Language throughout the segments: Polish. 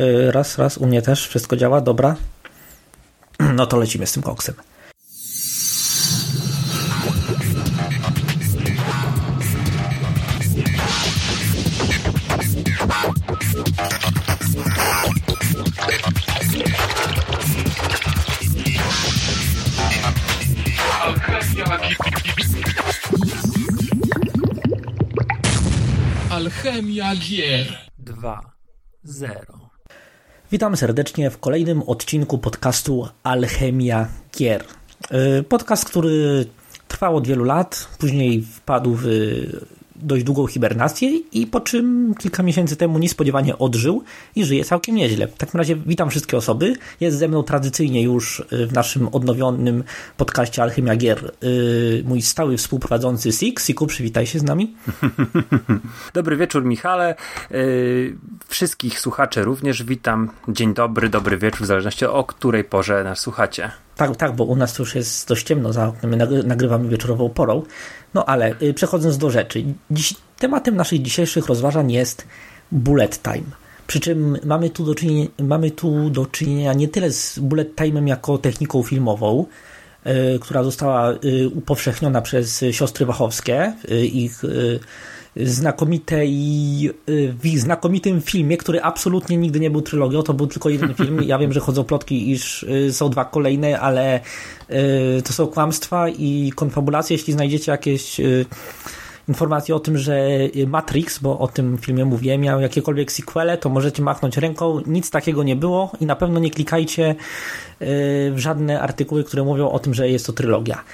Y, raz, raz, u mnie też wszystko działa, dobra. No to lecimy z tym koksem. Alchemia gier. 2-0. Witam serdecznie w kolejnym odcinku podcastu Alchemia Gier. Y, Podcast, który trwał od wielu lat, później wpadł w dość długą hibernację i po czym kilka miesięcy temu niespodziewanie odżył i żyje całkiem nieźle. W takim razie witam wszystkie osoby. Jest ze mną tradycyjnie już y, w naszym odnowionym podcaście Alchemia Gier y, mój stały współprowadzący Sik. Siku, przywitaj się z nami. Dobry wieczór, Michale. Yy, wszystkich słuchaczy również witam. Dzień dobry, dobry wieczór, w zależności o której porze nas słuchacie. Tak, tak, bo u nas już jest dość ciemno za oknem, my nagry- nagrywamy wieczorową porą. No ale y, przechodząc do rzeczy. Dziś, tematem naszych dzisiejszych rozważań jest bullet time. Przy czym mamy tu, do czynienia, mamy tu do czynienia nie tyle z bullet time'em jako techniką filmową, y, która została y, upowszechniona przez siostry Wachowskie, ich znakomitej, y, znakomitym filmie, który absolutnie nigdy nie był trylogią, to był tylko jeden film. Ja wiem, że chodzą plotki, iż y, są dwa kolejne, ale y, to są kłamstwa i konfabulacje. Jeśli znajdziecie jakieś informacje o tym, że Matrix, bo o tym filmie mówiłem, miał jakiekolwiek sequele, to możecie machnąć ręką. Nic takiego nie było i na pewno nie klikajcie w żadne artykuły, które mówią o tym, że jest to trylogia.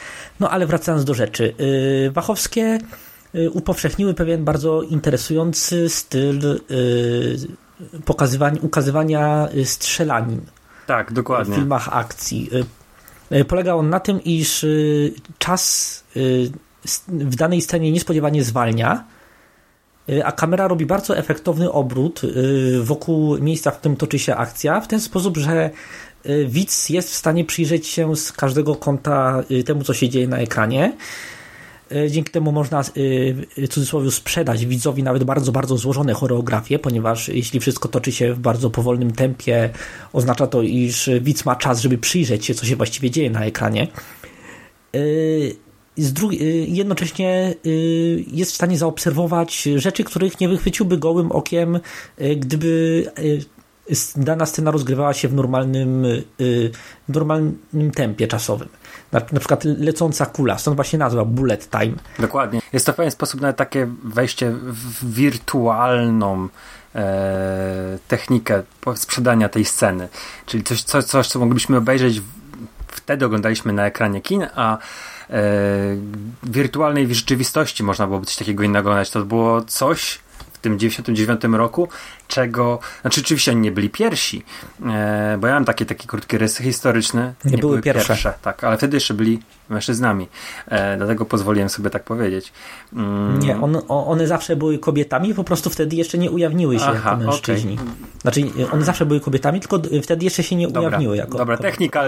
No ale wracając do rzeczy. Wachowskie upowszechniły pewien bardzo interesujący styl y, pokazywania, ukazywania y, strzelanin Tak, w dokładnie. filmach akcji. Y, y, Polega on na tym, iż y, czas y, w danej scenie niespodziewanie zwalnia, y, a kamera robi bardzo efektowny obrót y, wokół miejsca, w którym toczy się akcja, w ten sposób, że y, widz jest w stanie przyjrzeć się z każdego kąta y, temu, co się dzieje na ekranie. Y, Dzięki temu można y, w cudzysłowie sprzedać widzowi nawet bardzo, bardzo złożone choreografie, ponieważ jeśli wszystko toczy się w bardzo powolnym tempie, oznacza to, iż widz ma czas, żeby przyjrzeć się, co się właściwie dzieje na ekranie. Jednocześnie jest w stanie zaobserwować rzeczy, których nie wychwyciłby gołym okiem, gdyby dana scena rozgrywała się w normalnym, y, normalnym tempie czasowym. Na, na przykład lecąca kula, stąd właśnie nazwa bullet time. Dokładnie. Jest to w pewien sposób nawet takie wejście w wirtualną e, technikę sprzedania tej sceny. Czyli coś, coś, coś co moglibyśmy obejrzeć w, wtedy oglądaliśmy na ekranie kin, a e, wirtualnej rzeczywistości można byłoby coś takiego innego oglądać. To było coś w tym 99 roku, czego, znaczy oczywiście oni nie byli pierwsi, e, bo ja mam takie, takie krótkie rysy historyczne. Nie były pierwsze. Tak, ale wtedy jeszcze byli mężczyznami. E, dlatego pozwoliłem sobie tak powiedzieć. Mm, Nie, on, one zawsze były kobietami, po prostu wtedy jeszcze nie ujawniły się Aha, jako mężczyźni. okej. Znaczy, one zawsze były kobietami, tylko wtedy jeszcze się nie Dobra, ujawniły jako dobra,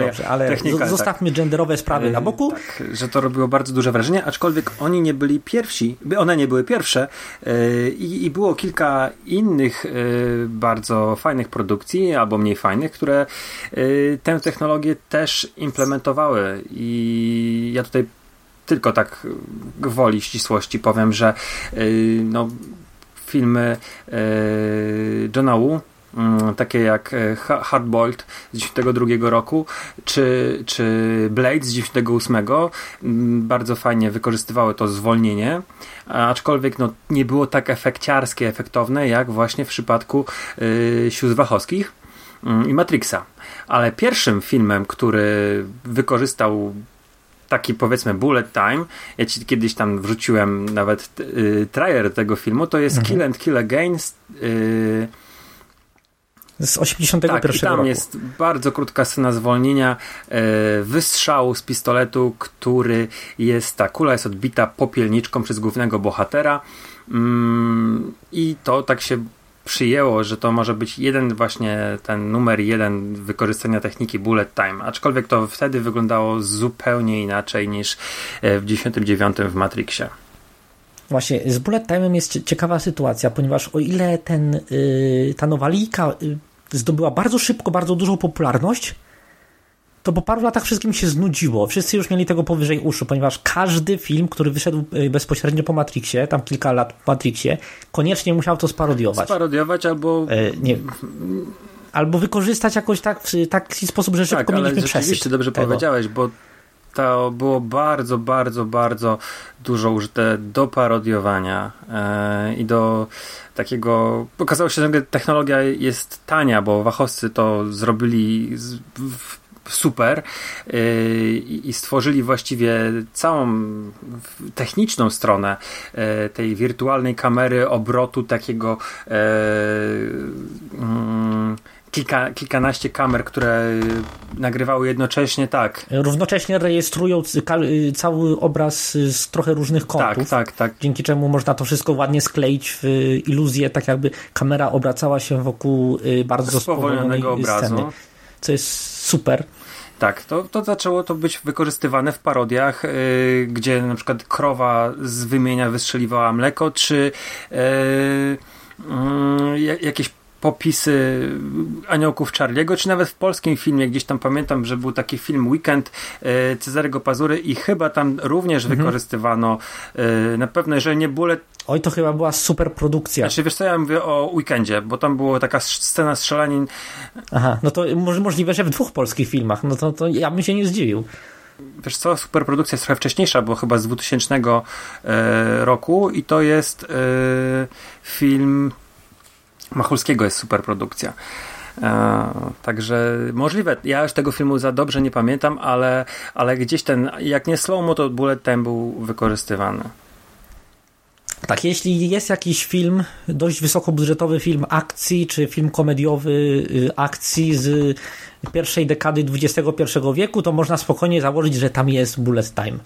Dobrze, ale technical, z- zostawmy genderowe sprawy na boku. Tak, że to robiło bardzo duże wrażenie, aczkolwiek oni nie byli pierwsi, by one nie były pierwsze i, i było kilka innych bardzo fajnych produkcji, albo mniej fajnych, które yy, tę technologię też implementowały. I ja tutaj tylko tak gwoli ścisłości powiem, że yy, no, filmy Johna Woo takie jak e, Ha- Hardboiled z 1992 roku, czy, czy Blade z 1998 mm, bardzo fajnie wykorzystywały to zwolnienie, aczkolwiek no, nie było tak efekciarskie, efektowne jak właśnie w przypadku y, Sił Wachowskich mm, i Matrixa. Ale pierwszym filmem, który wykorzystał taki powiedzmy bullet time, ja ci kiedyś tam wrzuciłem nawet y, trailer tego filmu, to jest Kill and Kill Again z, y, Z 81 tak, i tam roku. jest bardzo krótka scena zwolnienia e, wystrzału z pistoletu, który jest, ta kula jest odbita popielniczką przez głównego bohatera mm, i to tak się przyjęło, że to może być jeden właśnie ten numer jeden wykorzystania techniki bullet time, aczkolwiek to wtedy wyglądało zupełnie inaczej niż e, w 99 w Matrixie. Właśnie, z bullet time'em jest cie- ciekawa sytuacja, ponieważ o ile ten, y, ta nowalika y, zdobyła bardzo szybko, bardzo dużą popularność, to po paru latach wszystkim się znudziło. Wszyscy już mieli tego powyżej uszu, ponieważ każdy film, który wyszedł y, bezpośrednio po Matrixie, tam kilka lat po Matrixie, koniecznie musiał to sparodiować. Sparodiować albo... E, nie, albo wykorzystać jakoś tak w taki sposób, że szybko tak, mieliśmy przesyt Rzeczywiście dobrze tego. powiedziałeś, bo to było bardzo, bardzo, bardzo dużo użyte do parodiowania e, i do takiego. Okazało się, że technologia jest tania, bo wachowcy to zrobili z, w, super e, i stworzyli właściwie całą techniczną stronę e, tej wirtualnej kamery, obrotu takiego. Mm, kilka, kilkanaście kamer, które nagrywały jednocześnie, tak. Równocześnie rejestrują cały obraz z trochę różnych kątów. Tak, tak, tak. Dzięki czemu można to wszystko ładnie skleić w iluzję, tak jakby kamera obracała się wokół y, bardzo spowolnionego obrazu. Sceny, co jest super. Tak, to, to zaczęło to być wykorzystywane w parodiach, yy, gdzie na przykład krowa z wymienia wystrzeliwała mleko, czy yy, yy, jakieś popisy Aniołków Charliego, czy nawet w polskim filmie, gdzieś tam pamiętam, że był taki film Weekend e, Cezarego Pazury i chyba tam również mhm. wykorzystywano e, na pewno, jeżeli nie Bullet Oj, to chyba była super produkcja. Znaczy, wiesz co, ja mówię o Weekendzie, bo tam była taka scena strzelanin. Aha, no to możliwe, że w dwóch polskich filmach, no to, to ja bym się nie zdziwił. Wiesz co, super produkcja jest trochę wcześniejsza, bo chyba z 2000 e, roku i to jest film Machulskiego jest super produkcja. E, także możliwe. Ja już tego filmu za dobrze nie pamiętam, ale, ale gdzieś ten, jak nie slow-mo, to bullet time był wykorzystywany. Tak, jeśli jest jakiś film, dość wysokobudżetowy film akcji, czy film komediowy y, akcji z pierwszej dekady XXI wieku, to można spokojnie założyć, że tam jest bullet time.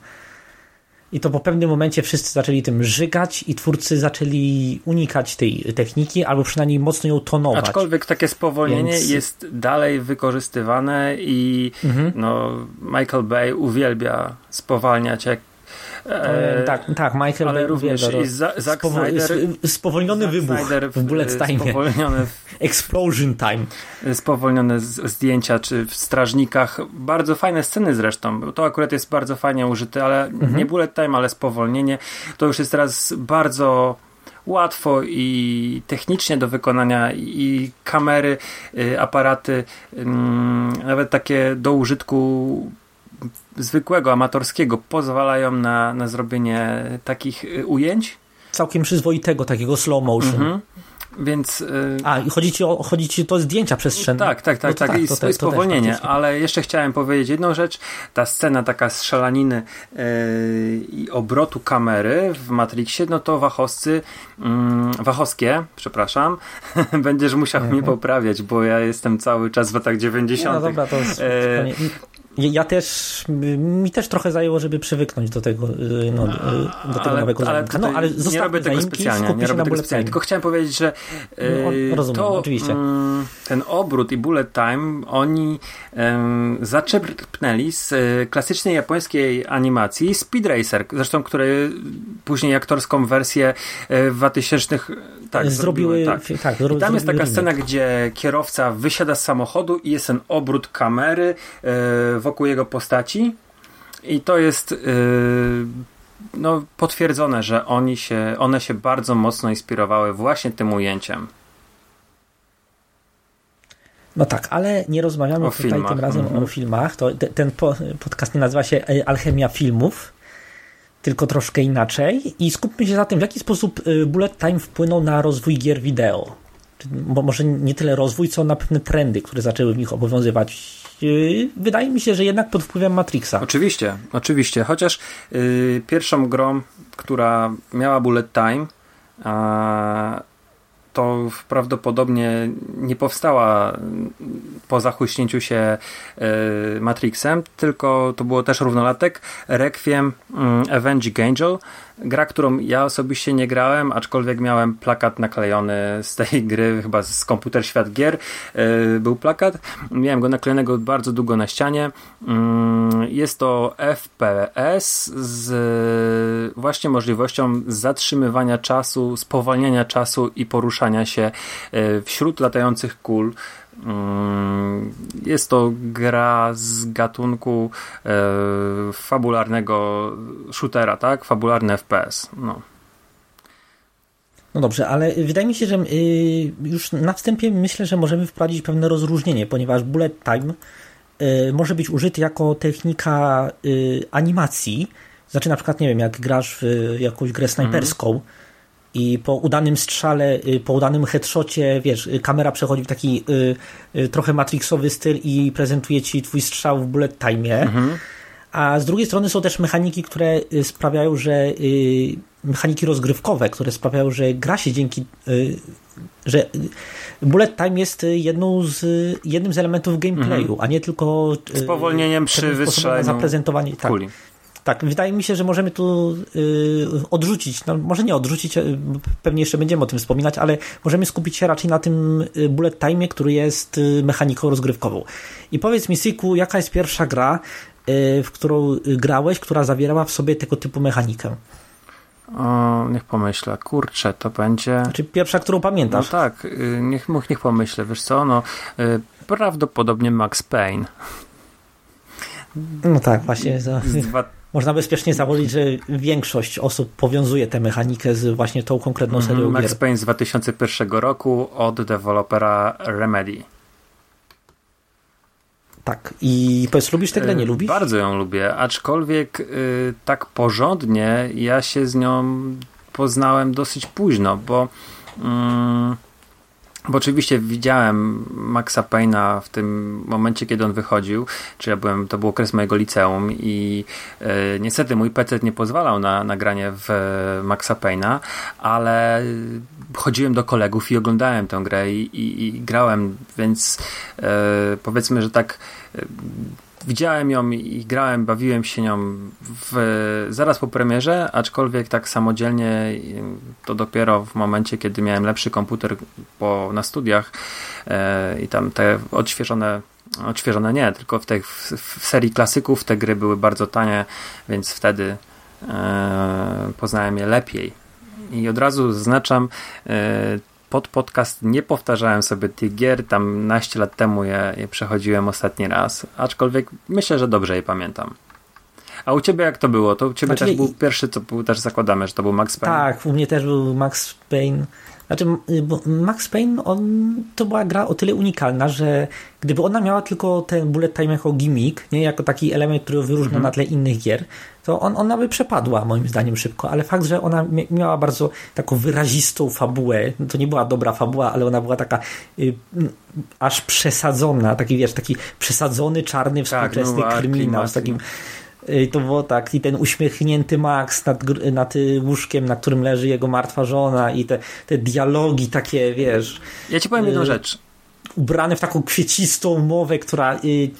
I to po pewnym momencie wszyscy zaczęli tym żygać i twórcy zaczęli unikać tej techniki, albo przynajmniej mocno ją tonować. Aczkolwiek takie spowolnienie Więc... jest dalej wykorzystywane i mhm. no, Michael Bay uwielbia spowalniać jak E, tak, tak, Michael ale również i Zack Snyder, spowolniony wybuch Snyder w bullet time. Spowolnione Explosion time. Spowolnione zdjęcia, czy w Strażnikach. Bardzo fajne sceny zresztą. To akurat jest bardzo fajnie użyte, ale mhm. nie bullet time, ale spowolnienie. To już jest teraz bardzo łatwo i technicznie do wykonania i kamery, y, aparaty, nawet takie do użytku zwykłego, amatorskiego pozwalają na, na zrobienie takich y, ujęć. Całkiem przyzwoitego, takiego slow motion. Mhm. Więc. Yy... A, i chodzi ci, o, chodzi ci to zdjęcia przestrzenne. Tak, tak, tak, no tak, tak. I, to, to, spowolnienie. ale jeszcze chciałem powiedzieć jedną rzecz. Ta scena taka strzelaniny yy, i obrotu kamery w Matrixie, no to wachowscy, yy, wachowskie, przepraszam, będziesz musiał mnie poprawiać, bo ja jestem cały czas w latach 90. No dobra, to jest, ja też, mi też trochę zajęło, żeby przywyknąć do tego, y, no, y, do tego ale, nowego ale No, ale nie robię tego specjalnie, nie robię tego specjalnie. Tylko chciałem powiedzieć, że no, y, rozumiem, to, oczywiście. Mm, ten obrót i bullet time oni um, zaczerpnęli z klasycznej japońskiej animacji Speed Racer, zresztą które później aktorską wersję w 2000 tak, zrobiły, tak. tak I tam jest taka scena, gdzie kierowca wysiada z samochodu i jest ten obrót kamery wokół jego postaci i to jest yy, no, potwierdzone, że oni się, one się bardzo mocno inspirowały właśnie tym ujęciem. No tak, ale nie rozmawiamy o tutaj filmach. tym razem mm -hmm. o filmach. To, ten podcast nie nazywa się e, Alchemia Filmów, tylko troszkę inaczej. I skupmy się za tym, w jaki sposób y, Bullet Time wpłynął na rozwój gier wideo. Bo może nie tyle rozwój, co na pewne trendy, które zaczęły w nich obowiązywać wydaje mi się, że jednak pod wpływem Matrixa. Oczywiście, oczywiście. Chociaż yy, pierwszą grą, która miała bullet time, a to prawdopodobnie nie powstała po zachłyśnięciu się Matrixem, tylko to było też równolatek Requiem um, Avenging Angel, gra, którą ja osobiście nie grałem, aczkolwiek miałem plakat naklejony z tej gry, chyba z komputer Świat Gier yy, był plakat. Miałem go naklejonego bardzo długo na ścianie. Yy, jest to FPS z właśnie możliwością zatrzymywania czasu, spowalniania czasu i poruszania się yy, wśród latających kul. Mm, jest to gra z gatunku e, fabularnego shootera, tak? Fabularny FPS. No. No dobrze, ale wydaje mi się, że y, już na wstępie myślę, że możemy wprowadzić pewne rozróżnienie, ponieważ bullet time może być użyty jako technika animacji. Znaczy na przykład, nie wiem, jak grasz w jakąś grę snajperską, mm i po udanym strzale, y, po udanym headshocie, wiesz, y, kamera przechodzi w taki y, y, trochę matrixowy styl i prezentuje ci twój strzał w bullet time. Mhm. A z drugiej strony są też mechaniki, które sprawiają, że y, mechaniki rozgrywkowe, które sprawiają, że gra się dzięki, y, że bullet time jest jedną z, jednym z elementów gameplayu, mhm. a nie tylko spowolnieniem przy wystrzeleniu zaprezentowanie. Tak. Kuli. Tak, wydaje mi się, że możemy tu y, odrzucić, no może nie odrzucić, y, pewnie jeszcze będziemy o tym wspominać, ale możemy skupić się raczej na tym y, bullet time, który jest mechaniką rozgrywkową. I powiedz mi, Siku, jaka jest pierwsza gra, w którą grałeś, która zawierała w sobie tego typu mechanikę? O, niech pomyślę. Kurczę, to będzie... Znaczy pierwsza, którą pamiętasz? No tak, niech, niech pomyślę. Wiesz co, no prawdopodobnie Max Payne. No tak, właśnie. Za można bezpiecznie założyć, że większość osób powiązuje tę mechanikę z właśnie tą konkretną mhm, serią Max gier. Payne z 2001 roku od dewelopera Remedy. Tak. I powiedz, lubisz tę grę, nie y, lubisz? Bardzo ją lubię, aczkolwiek yy, tak porządnie ja się z nią poznałem dosyć późno, bo yy, bo oczywiście widziałem Maxa Payna w tym momencie, kiedy on wychodził, czy ja byłem, to był okres mojego liceum i e, niestety mój PC nie pozwalał na nagranie w e, Maxa Payna, ale chodziłem do kolegów i oglądałem tę grę i, i, i grałem, więc e, powiedzmy, że tak widziałem ją i grałem, bawiłem się nią w, zaraz po premierze, aczkolwiek tak samodzielnie to dopiero w momencie, kiedy miałem lepszy komputer po, na studiach e, i tam te odświeżone odświeżone nie, tylko w, tej, w, w serii klasyków te gry były bardzo tanie, więc wtedy e, poznałem je lepiej. I od razu zaznaczam, e, pod podcast nie powtarzałem sobie tych gier, tam naście lat temu je, je przechodziłem ostatni raz, aczkolwiek myślę, że dobrze je pamiętam. A u ciebie jak to było? To u ciebie znaczy, też był pierwszy, co też zakładamy, że to był Max Payne. Tak, u mnie też był Max Payne. Znaczy, Max Payne on, to była gra o tyle unikalna, że gdyby ona miała tylko ten bullet time jako gimmick, nie jako taki element, który wyróżnia mm -hmm. na tle innych gier, to on, ona by przepadła moim zdaniem szybko, ale fakt, że ona miała bardzo taką wyrazistą fabułę, no to nie była dobra fabuła, ale ona była taka y, aż przesadzona, taki wiesz, taki przesadzony, czarny, tak, współczesny tak, kryminał z takim i to było tak, i ten uśmiechnięty Max nad, nad łóżkiem, na którym leży jego martwa żona i te, te dialogi takie, wiesz... Ja ci powiem jedną y, rzecz ubrany w taką kwiecistą mowę, która y,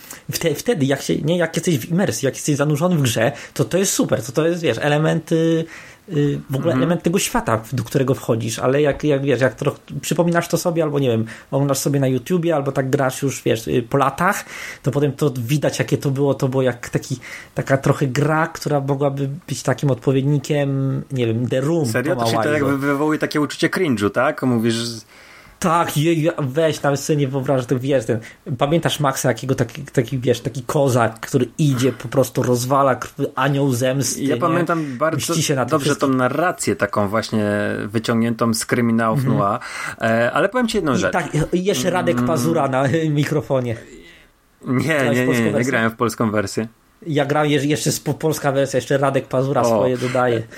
wtedy, jak, się, nie, jak jesteś w imersji, jak jesteś zanurzony w grze, to to jest super, to to jest, wiesz, elementy y, w ogóle mhm. element tego świata, do którego wchodzisz, ale jak, jak wiesz, jak trochę przypominasz to sobie, albo nie wiem, oglądasz sobie na YouTubie, albo tak grasz już, wiesz, y, po latach, to potem to widać, jakie to było, to było jak taki, taka trochę gra, która mogłaby być takim odpowiednikiem, nie wiem, The Room. Serio? To się to jakby wywołuje takie uczucie cringe'u, tak? Mówisz, tak, je, weź, nawet sobie nie wyobrażasz, to wiesz, ten, pamiętasz Maxa, jakiego taki, taki, wiesz, taki kozak, który idzie, po prostu rozwala anioł zemsty. Ja nie? pamiętam bardzo dobrze tą narrację taką właśnie wyciągniętą z kryminałów mm. Noir, ale powiem ci jedną I rzecz. Tak, jeszcze Radek mm. Pazura na mikrofonie. Nie, nie, nie, nie, nie grałem w polską wersję. Ja grałem jeszcze z polska wersja, jeszcze Radek Pazura o. swoje dodaje.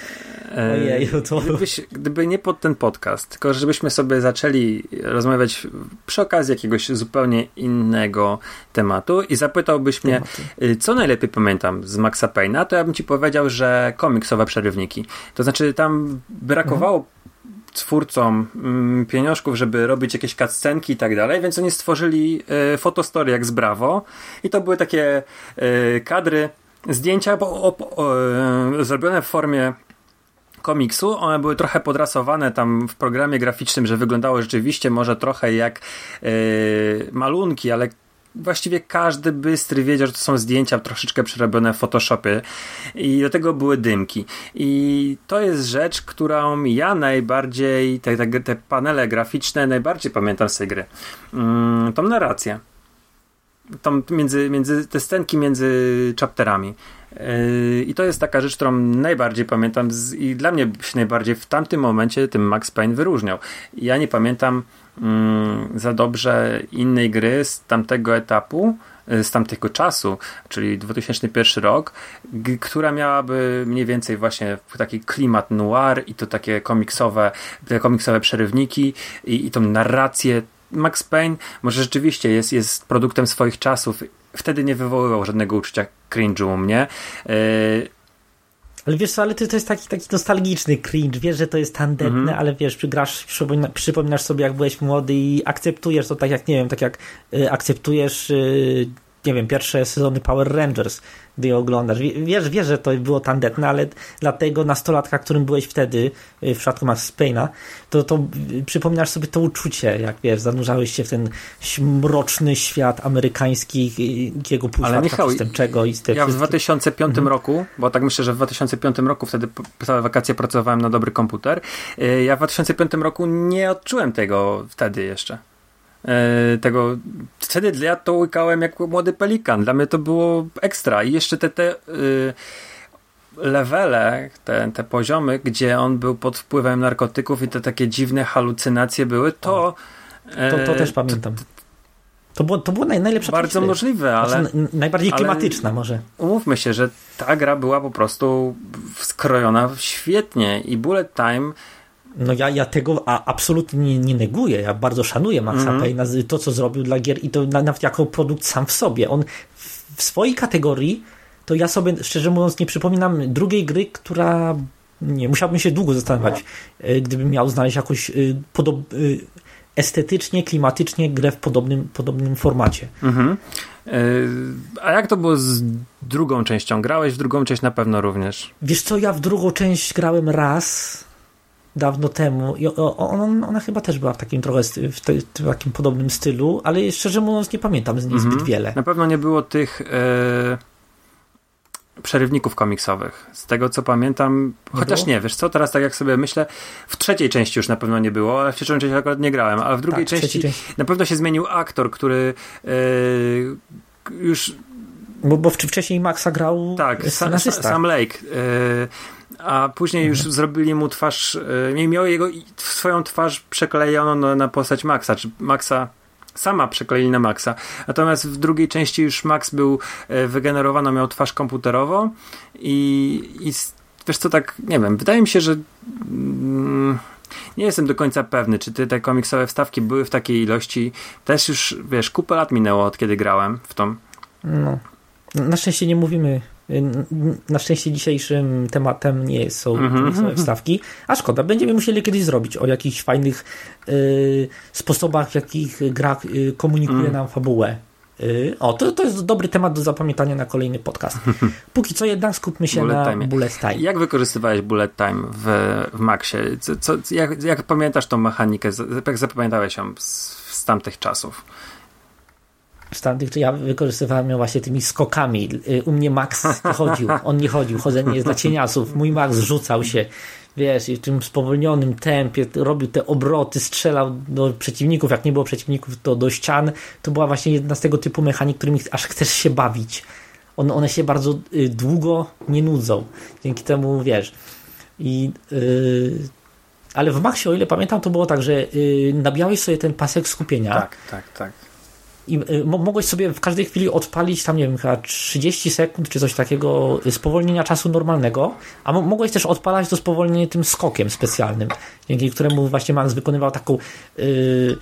Ojeju, to... Gdybyś, gdyby nie pod ten podcast, tylko żebyśmy sobie zaczęli rozmawiać przy okazji jakiegoś zupełnie innego tematu i zapytałbyś mnie, y, co najlepiej pamiętam z Maxa Payna, to ja bym ci powiedział, że komiksowe przerywniki. To znaczy tam brakowało mhm twórcom mm, pieniążków, żeby robić jakieś cutscenki i tak dalej, więc oni stworzyli y, fotostory jak z Bravo i to były takie y, kadry, zdjęcia bo, o, o, zrobione w formie komiksu. One były trochę podrasowane tam w programie graficznym, że wyglądało rzeczywiście może trochę jak yy, malunki, ale właściwie każdy bystry wiedział, że to są zdjęcia troszeczkę przerobione w Photoshopie i do tego były dymki. I to jest rzecz, którą ja najbardziej, te, te, te panele graficzne najbardziej pamiętam z tej gry. Mm, tą narrację. Tą między, między, te scenki między chapterami. Yy, I to jest taka rzecz, którą najbardziej pamiętam z, i dla mnie się najbardziej w tamtym momencie tym Max Payne wyróżniał. Ja nie pamiętam mm, za dobrze innej gry z tamtego etapu, yy, z tamtego czasu, czyli 2001 rok, która miałaby mniej więcej właśnie taki klimat noir i to takie komiksowe, te komiksowe przerywniki i, i tą narrację. Max Payne może rzeczywiście jest, jest produktem swoich czasów wtedy nie wywoływał żadnego uczucia cringe'u u mnie. Yy, ale wiesz co, ale to, to jest taki, taki nostalgiczny cringe. Wiesz, że to jest tandetne, mm -hmm. ale wiesz, grasz, przypomina, przypominasz sobie, jak byłeś młody i akceptujesz to tak jak, nie wiem, tak jak y, akceptujesz, y, nie wiem, pierwsze sezony Power Rangers gdy je oglądasz. Wiesz, wiesz, że to było tandetne, ale dla tego nastolatka, którym byłeś wtedy y, w przypadku Max Payne'a, to, to przypominasz sobie to uczucie, jak wiesz, zanurzałeś się w ten mroczny świat amerykańskiego półświadka przestępczego. I ja w 2005 mhm. roku, bo tak myślę, że w 2005 roku wtedy całe wakacje pracowałem na dobry komputer, y, ja w 2005 roku nie odczułem tego wtedy jeszcze. E, tego. Wtedy ja to łykałem jak młody pelikan. Dla mnie to było ekstra. I jeszcze te, te y, levele, te, te poziomy, gdzie on był pod wpływem narkotyków i te takie dziwne halucynacje były, to. To, to też pamiętam. To było, to było naj, najlepsze. Bardzo możliwe, ale. Znaczy, najbardziej klimatyczna, ale, może. Umówmy się, że ta gra była po prostu skrojona świetnie i Bullet Time no ja, ja tego a, absolutnie nie, nie neguję. Ja bardzo szanuję Maxa mm -hmm. Payne'a, to co zrobił dla gier i to nawet jako produkt sam w sobie. On w, swojej kategorii, to ja sobie szczerze mówiąc nie przypominam drugiej gry, która nie, musiałbym się długo zastanawiać, e, gdybym miał znaleźć jakąś y, podob, y, estetycznie, klimatycznie grę w podobnym, podobnym formacie. Mhm. A jak to było z drugą częścią? Grałeś w drugą część na pewno również. Wiesz co, ja w drugą część grałem raz dawno temu i ona, ona chyba też była w takim trochę w, te, w takim podobnym stylu, ale szczerze mówiąc nie pamiętam z niej zbyt mhm. wiele. Na pewno nie było tych e, przerywników komiksowych. Z tego co pamiętam, nie chociaż było? nie, wiesz co, teraz tak jak sobie myślę, w trzeciej części już na pewno nie było, ale w trzeciej części akurat nie grałem, ale w drugiej tak, części na pewno się zmienił aktor, który e, już bo, bo wcześniej Maxa grał tak, Sam, Sam Lake. E, a później już mhm. zrobili mu twarz, e, nie miał jego swoją twarz przeklejoną na, postać Maxa, czy Maxa sama przekleili na Maxa. Natomiast w drugiej części już Max był e, wygenerowany, miał twarz komputerowo i, i wiesz co, tak, nie wiem, wydaje mi się, że mm, nie jestem do końca pewny, czy te, te komiksowe wstawki były w takiej ilości. Też już, wiesz, kupę lat minęło od kiedy grałem w tą. No. Na szczęście nie mówimy na szczęście dzisiejszym tematem nie są mm wstawki, a szkoda, będziemy musieli kiedyś zrobić o jakichś fajnych y, sposobach, w jakich gra y, komunikuje mm. nam fabułę. Y, o, to, to jest dobry temat do zapamiętania na kolejny podcast. Póki co jednak skupmy się bullet na time. bullet time. Jak wykorzystywałeś bullet time w, w Maxie? Co, co, jak, jak pamiętasz tą mechanikę? Jak zapamiętałeś ją z, z tamtych czasów? Z tamtych, ja wykorzystywałem ją właśnie tymi skokami. Y, u mnie Max nie chodził, on nie chodził, chodzenie jest dla cieniasów. Mój Max rzucał się, wiesz, i w tym spowolnionym tempie robił te obroty, strzelał do przeciwników, jak nie było przeciwników, to do ścian. To była właśnie jedna z tego typu mechanik, którymi aż chcesz się bawić. One, one się bardzo y, długo nie nudzą. Dzięki temu, wiesz, i yy, ale w Maxie, o ile pamiętam, to było tak, że yy, nabijałeś sobie ten pasek skupienia. Tak, tak, tak i y, mogłeś sobie w każdej chwili odpalić tam, nie wiem, chyba 30 sekund czy coś takiego spowolnienia czasu normalnego, a mogłeś też odpalać to spowolnienie tym skokiem specjalnym, dzięki któremu właśnie Max wykonywał taką yy,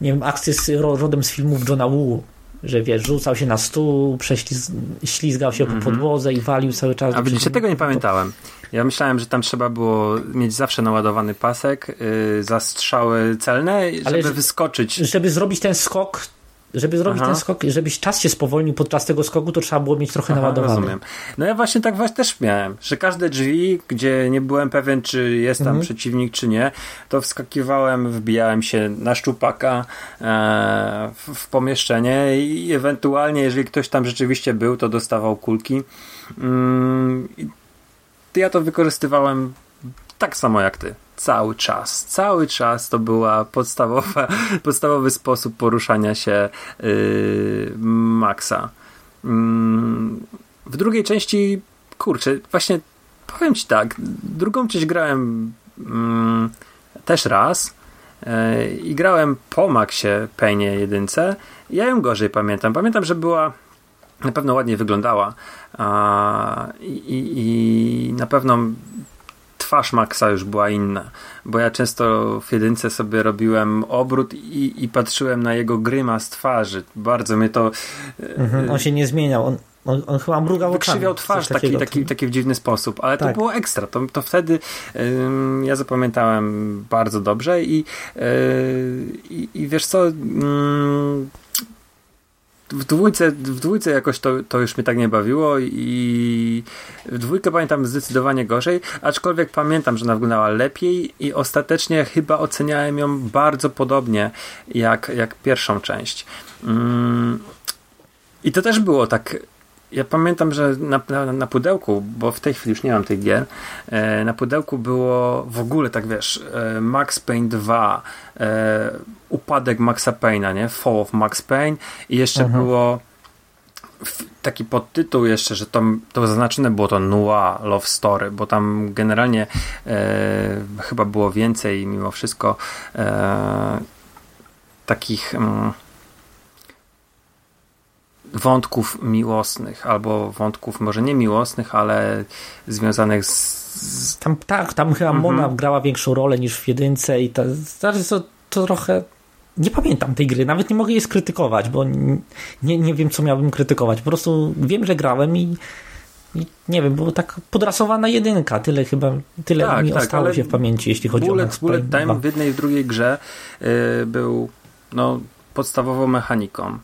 nie wiem, akcję z, rodem z filmów Johna Woo, że wiesz, rzucał się na stół, prześlizgał się mm -hmm. po mhm. podłodze i walił cały czas. A widzicie, tego nie pamiętałem. Ja myślałem, że tam trzeba było mieć zawsze naładowany pasek, yy, zastrzały celne, żeby Ale wyskoczyć. Żeby zrobić ten skok, żeby zrobić Aha. ten skok, żebyś czas się spowolnił podczas tego skoku, to trzeba było mieć trochę Aha, naładowane. Rozumiem. No ja właśnie tak właśnie też miałem, że każde drzwi, gdzie nie byłem pewien, czy jest tam mhm. przeciwnik, czy nie, to wskakiwałem, wbijałem się na szczupaka e, w, w, pomieszczenie i ewentualnie, jeżeli ktoś tam rzeczywiście był, to dostawał kulki. Mm, ja to wykorzystywałem tak samo jak ty cały czas. Cały czas to była podstawowa, podstawowy sposób poruszania się yy, Maxa. Yy, w drugiej części, kurczę, właśnie powiem ci tak, drugą część grałem yy, też raz yy, i grałem po Maxie Payne jedynce. Ja ją gorzej pamiętam. Pamiętam, że była na pewno ładnie wyglądała a, i, i na pewno twarz Maxa już była inna, bo ja często w jedynce sobie robiłem obrót i, i patrzyłem na jego grymas twarzy. Bardzo mnie to... Mhm, on się nie zmieniał, on, on, on chyba mrugał Wykrzywiał twarz taki, taki, taki w dziwny sposób, ale tak. to było ekstra. To, to wtedy ym, ja zapamiętałem bardzo dobrze i, yy, i, i wiesz co... w dwójce, w dwójce jakoś to, to już mnie tak nie bawiło i w dwójkę pamiętam zdecydowanie gorzej, aczkolwiek pamiętam, że ona wyglądała lepiej i ostatecznie chyba oceniałem ją bardzo podobnie jak, jak pierwszą część. Mm. I to też było tak ja pamiętam, że na, na, na, pudełku, bo w tej chwili już nie mam tych gier, e, na pudełku było w ogóle, tak wiesz, e, Max Payne 2, e, upadek Maxa Payne'a, nie? Fall of Max Payne i jeszcze mhm. było taki podtytuł jeszcze, że to, to zaznaczone było to Noir Love Story, bo tam generalnie e, chyba było więcej mimo wszystko e, takich... Mm, wątków miłosnych, albo wątków może nie miłosnych, ale związanych z. z... Tam, tak, tam chyba mhm. Mona grała większą rolę niż w jedynce i to, to, to trochę. Nie pamiętam tej gry, nawet nie mogę jej skrytykować, bo nie, nie wiem, co miałbym krytykować. Po prostu wiem, że grałem i, i nie wiem, było tak podrasowana jedynka, tyle chyba, tyle tak, mi tak, ostało się w pamięci, jeśli chodzi bullet, o Bullet Time w jednej i w drugiej grze yy, był no, podstawową mechaniką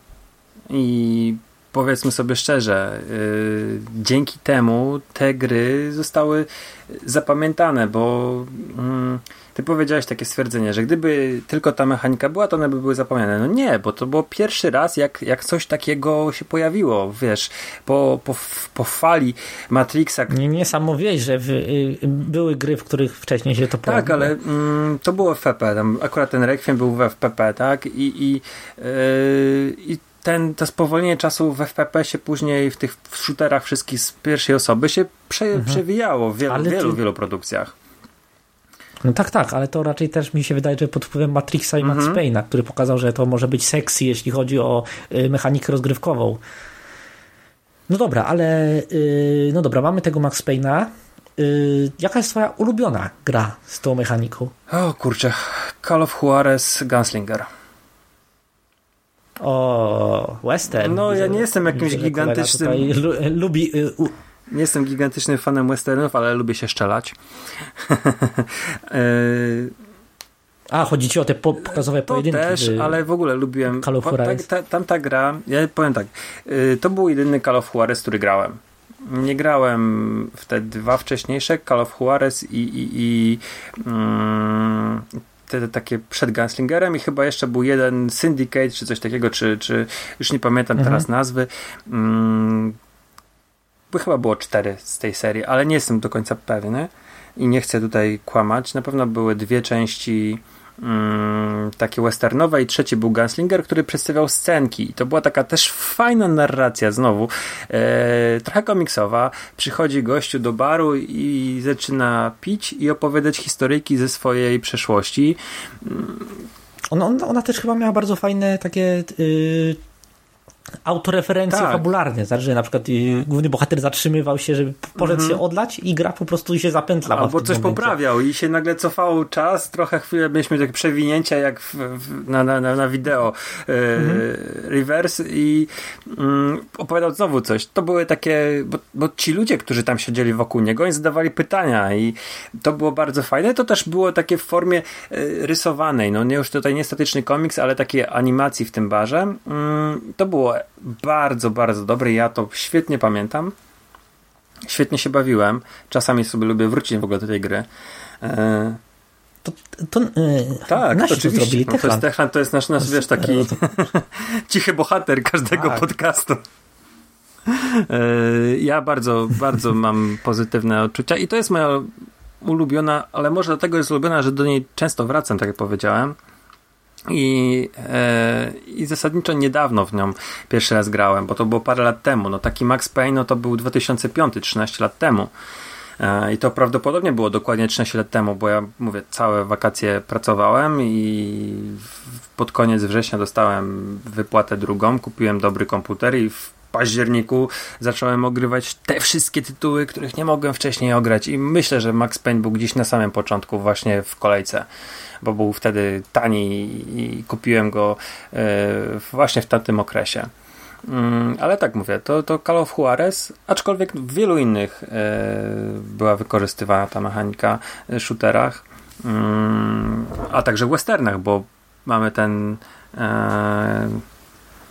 i powiedzmy sobie szczerze, yy, dzięki temu te gry zostały zapamiętane, bo yy, ty powiedziałeś takie stwierdzenie, że gdyby tylko ta mechanika była, to one by były zapomniane. No nie, bo to było pierwszy raz, jak, jak coś takiego się pojawiło, wiesz, po, po, po fali Matrixa. Nie, nie sam mówiłeś, że w, y, były gry, w których wcześniej się to tak, pojawiło. Tak, ale mm, to było FPP, tam akurat ten Requiem był w FPP, tak, i, i, i ten, to spowolnienie czasu w FPS-ie później w tych shooterach wszystkich z pierwszej osoby się prze, mhm. przewijało w wielu, wielu, ty... wielu produkcjach. No tak, tak, ale to raczej też mi się wydaje, że pod wpływem Matrixa i Max mhm. Payne'a, który pokazał, że to może być sexy, jeśli chodzi o y, mechanikę rozgrywkową. No dobra, ale y, no dobra, mamy tego Max Payne'a. Y, jaka jest twoja ulubiona gra z tą mechaniką? O kurczę, Call of Juarez Gunslinger. O, western. No, ja nie jestem jakimś gigantycznym... Lubi... Y, nie jestem gigantycznym fanem westernów, ale lubię się szczelać. A, chodzi ci o te pokazowe to pojedynki. też, ale w ogóle lubiłem. Call of Juarez. Ta, ta, tamta gra, ja powiem tak, y, to był jedyny Call of Juarez, który grałem. Nie grałem w te dwa wcześniejsze, Call of Juarez i, i, i mm, te, takie przed Gunslingerem i chyba jeszcze był jeden Syndicate czy coś takiego, czy, czy już nie pamiętam mhm. teraz nazwy. Mm, chyba było cztery z tej serii, ale nie jestem do końca pewny i nie chcę tutaj kłamać. Na pewno były dwie części Mm, takie westernowe i trzeci był Gunslinger, który przedstawiał scenki i to była taka też fajna narracja znowu, e, trochę komiksowa. Przychodzi gościu do baru i zaczyna pić i opowiadać historyjki ze swojej przeszłości. Ona, ona, ona też chyba miała bardzo fajne takie yy, autoreferencje tak. fabularne. Znaczy, że na przykład y, główny bohater zatrzymywał się, żeby poszedł mm -hmm. się odlać i gra po prostu się zapętla. Albo coś momencie. poprawiał i się nagle cofał czas, trochę chwilę mieliśmy takie przewinięcia jak w, w, na, na, na wideo mm -hmm. reverse i mm, opowiadał znowu coś. To były takie, bo, bo ci ludzie, którzy tam siedzieli wokół niego, oni zadawali pytania i to było bardzo fajne. To też było takie w formie y, rysowanej, no nie już tutaj nie statyczny komiks, ale takie animacji w tym barze. Mm, to było bardzo, bardzo dobre. Ja to świetnie pamiętam. Świetnie się bawiłem. Czasami sobie lubię wrócić w ogóle do tej gry. E... To, to, yy, tak, to oczywiście. To, no, to jest Techland, to jest nasz, nasz wiesz, taki cichy bohater każdego tak. podcastu. E, ja bardzo, bardzo mam pozytywne odczucia i to jest moja ulubiona, ale może dlatego jest ulubiona, że do niej często wracam, tak jak powiedziałem. I, e, I zasadniczo niedawno w nią pierwszy raz grałem, bo to było parę lat temu. No taki Max Payne no to był 2005, 13 lat temu. E, I to prawdopodobnie było dokładnie 13 lat temu, bo ja mówię, całe wakacje pracowałem i pod koniec września dostałem wypłatę drugą, kupiłem dobry komputer i w październiku zacząłem ogrywać te wszystkie tytuły, których nie mogłem wcześniej ograć i myślę, że Max Payne był gdzieś na samym początku właśnie w kolejce bo był wtedy tani i kupiłem go e, właśnie w tamtym okresie. Mm, ale tak mówię, to, to Call of Juarez, aczkolwiek w wielu innych e, była wykorzystywana ta mechanika w shooterach, mm, a także w westernach, bo mamy ten e,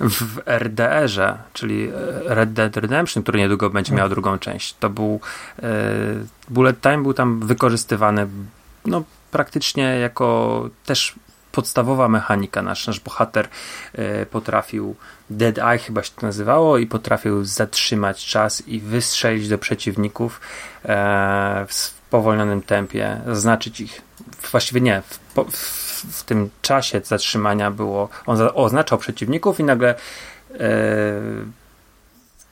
w RDR-ze, czyli Red Dead Redemption, który niedługo będzie miał drugą część. To był Bullet Time był tam wykorzystywany no, praktycznie jako też podstawowa mechanika. Nasz, nasz bohater e, potrafił, Dead Eye chyba się to nazywało, i potrafił zatrzymać czas i wystrzelić do przeciwników e, w spowolnionym tempie, zaznaczyć ich. Właściwie nie, w, w, w tym czasie zatrzymania było, on za, oznaczał przeciwników i nagle e,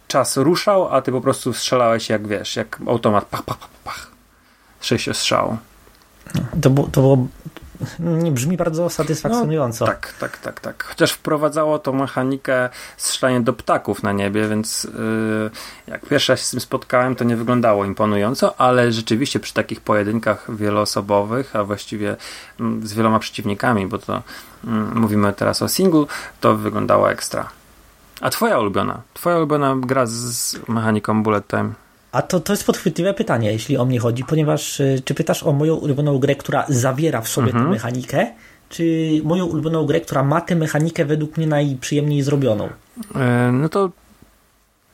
czas ruszał, a ty po prostu strzelałeś jak wiesz, jak automat, pach, pach, pach, pach. Sześciostrzał. To, to było brzmi bardzo satysfakcjonująco. No, tak, tak, tak, tak. Chociaż wprowadzało to mechanikę strzelania do ptaków na niebie, więc yy, jak pierwszy raz się z tym spotkałem, to nie wyglądało imponująco, ale rzeczywiście przy takich pojedynkach wieloosobowych, a właściwie yy, z wieloma przeciwnikami, bo to yy, mówimy teraz o single, to wyglądało ekstra. A twoja ulubiona? Twoja ulubiona gra z mechaniką bullet time? A to, to jest podchwytliwe pytanie, jeśli o mnie chodzi, ponieważ y, czy pytasz o moją ulubioną grę, która zawiera w sobie mhm. tę mechanikę, czy moją ulubioną grę, która ma tę mechanikę według mnie najprzyjemniej zrobioną? E, no to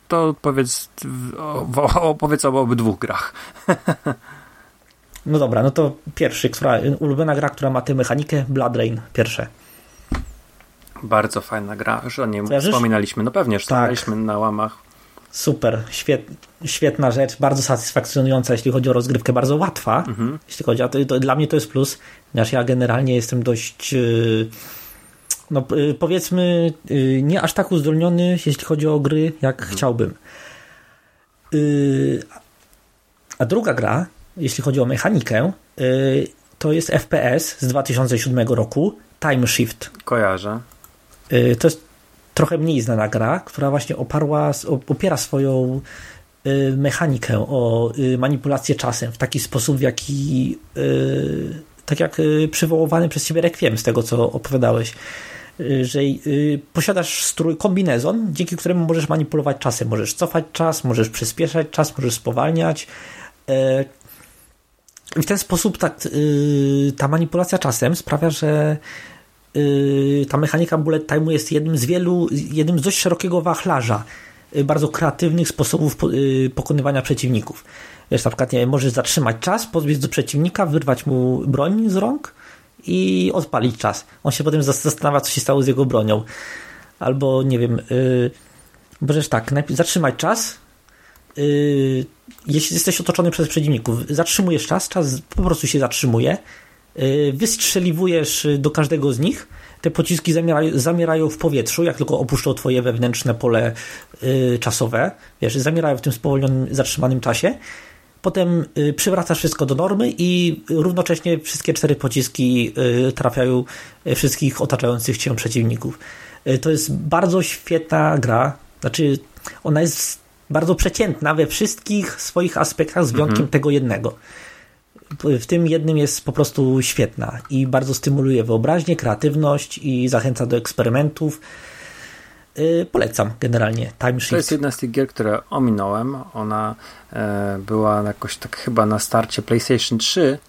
to powiedz, opowiedz o obydwu grach. no dobra, no to pierwszy, która, ulubiona gra, która ma tę mechanikę, Blood Rain, pierwsze. Bardzo fajna gra, już o niej Kojarzysz? wspominaliśmy. No pewnie, że tak. na łamach super, świet, świetna rzecz, bardzo satysfakcjonująca, jeśli chodzi o rozgrywkę, bardzo łatwa. Mhm. Jeśli chodzi o to, to, dla mnie to jest plus, ponieważ ja generalnie jestem dość yy, no yy, powiedzmy yy, nie aż tak uzdolniony, jeśli chodzi o gry, jak mhm. chciałbym. Y, a druga gra, jeśli chodzi o mechanikę, y, to jest FPS z 2007 roku, Time Shift. Kojarzę. Y, to jest trochę mniej znana gra, która właśnie oparła, opiera swoją y, mechanikę o y, manipulację czasem w taki sposób, w jaki y, tak jak przywoływany przez ciebie rekwiem z tego, co opowiadałeś, że posiadasz strój, kombinezon, dzięki któremu możesz manipulować czasem. Możesz cofać czas, możesz przyspieszać czas, możesz spowalniać. I w ten sposób ta, ta manipulacja czasem sprawia, że ta mechanika bullet time'u jest jednym z wielu, jednym z dość szerokiego wachlarza y, bardzo kreatywnych sposobów y, pokonywania przeciwników. Wiesz, na przykład nie, możesz zatrzymać czas, podbiec do przeciwnika, wyrwać mu broń z rąk i odpalić czas. On się potem zastanawia, co się stało z jego bronią. Albo, nie wiem, yy, możesz tak, najpierw zatrzymać czas, yy, jeśli jesteś otoczony przez przeciwników, zatrzymujesz czas, czas po prostu się zatrzymuje, Y, wystrzeliwujesz do każdego z nich, te pociski zamierają, zamierają w powietrzu, jak tylko opuszczą twoje wewnętrzne pole y, czasowe, wiesz, zamierają w tym spowolnionym, zatrzymanym czasie. Potem y, przywracasz wszystko do normy i równocześnie wszystkie cztery pociski trafiają wszystkich otaczających cię przeciwników. To jest bardzo świetna gra. Znaczy, ona jest bardzo przeciętna we wszystkich swoich aspektach z wyjątkiem mhm. tego jednego. W tym jednym jest po prostu świetna i bardzo stymuluje wyobraźnię, kreatywność i zachęca do eksperymentów. Yy, polecam generalnie Time Shift. To jest jedna z tych gier, które ominąłem. Ona e, była jakoś tak chyba na starcie PlayStation 3.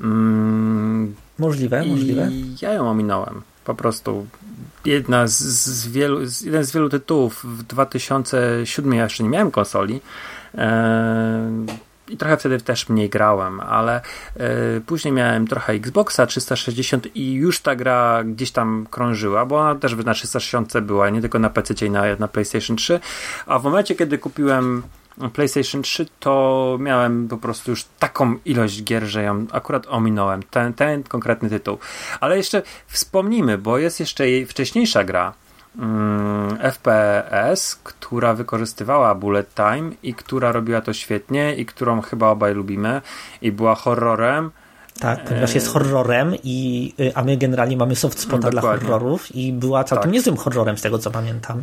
Mm, możliwe, możliwe. Ja ją ominąłem. Po prostu jedna z, z wielu, jeden z wielu tytułów w 2007 ja jeszcze nie miałem konsoli. I trochę wtedy też mniej grałem, ale y, później miałem trochę Xboxa 360 i już ta gra gdzieś tam krążyła, bo ona też na 360 była, nie tylko na PC i na, na PlayStation 3, a w momencie, kiedy kupiłem PlayStation 3, to miałem po prostu już taką ilość gier, że ją akurat ominąłem, ten, ten konkretny tytuł. Ale jeszcze wspomnimy, bo jest jeszcze jej wcześniejsza gra, FPS, która wykorzystywała bullet time i która robiła to świetnie i którą chyba obaj lubimy i była horrorem. Tak, ponieważ jest horrorem i y, a my generalnie mamy soft spota dla horrorów i była całkiem tak. niezłym horrorem z tego co pamiętam.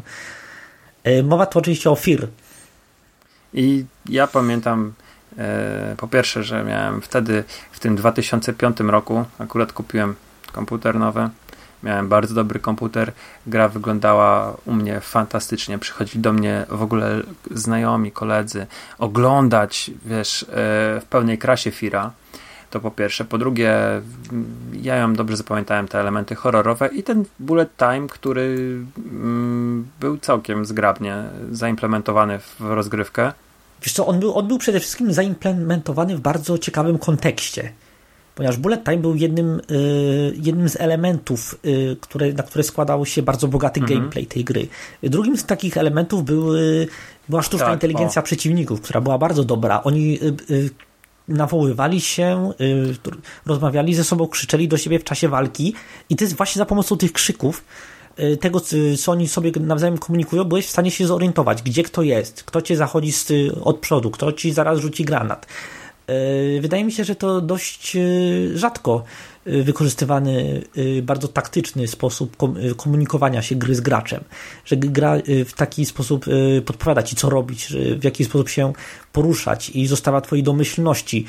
Y, mowa tu oczywiście o Fear. I ja pamiętam e, po pierwsze, że miałem wtedy w tym 2005 roku akurat kupiłem komputer nowy Miałem bardzo dobry komputer, gra wyglądała u mnie fantastycznie. Przychodzili do mnie w ogóle znajomi, koledzy, oglądać, wiesz, e, w pełnej krasie Fira. To po pierwsze. Po drugie, ja ją dobrze zapamiętałem te elementy horrorowe i ten bullet time, który mm, był całkiem zgrabnie zaimplementowany w rozgrywkę. Wiesz co, on był, on był przede wszystkim zaimplementowany w bardzo ciekawym kontekście ponieważ bullet time był jednym, y, jednym z elementów, y, które, na które składał się bardzo bogaty mhm. gameplay tej gry. Drugim z takich elementów były, była sztuczna tak, inteligencja o. przeciwników, która była bardzo dobra. Oni y, nawoływali się, rozmawiali ze sobą, krzyczeli do siebie w czasie walki i to jest właśnie za pomocą tych krzyków tego, co oni sobie nawzajem komunikują, byłeś w stanie się zorientować, gdzie kto jest, kto cię zachodzi z, od przodu, kto ci zaraz rzuci granat. E, wydaje mi się, że to dość e, rzadko e, wykorzystywany bardzo taktyczny sposób komunikowania się gry z graczem, że gra w taki sposób podpowiada ci co robić, w jaki sposób się poruszać i zostawia twojej domyślności,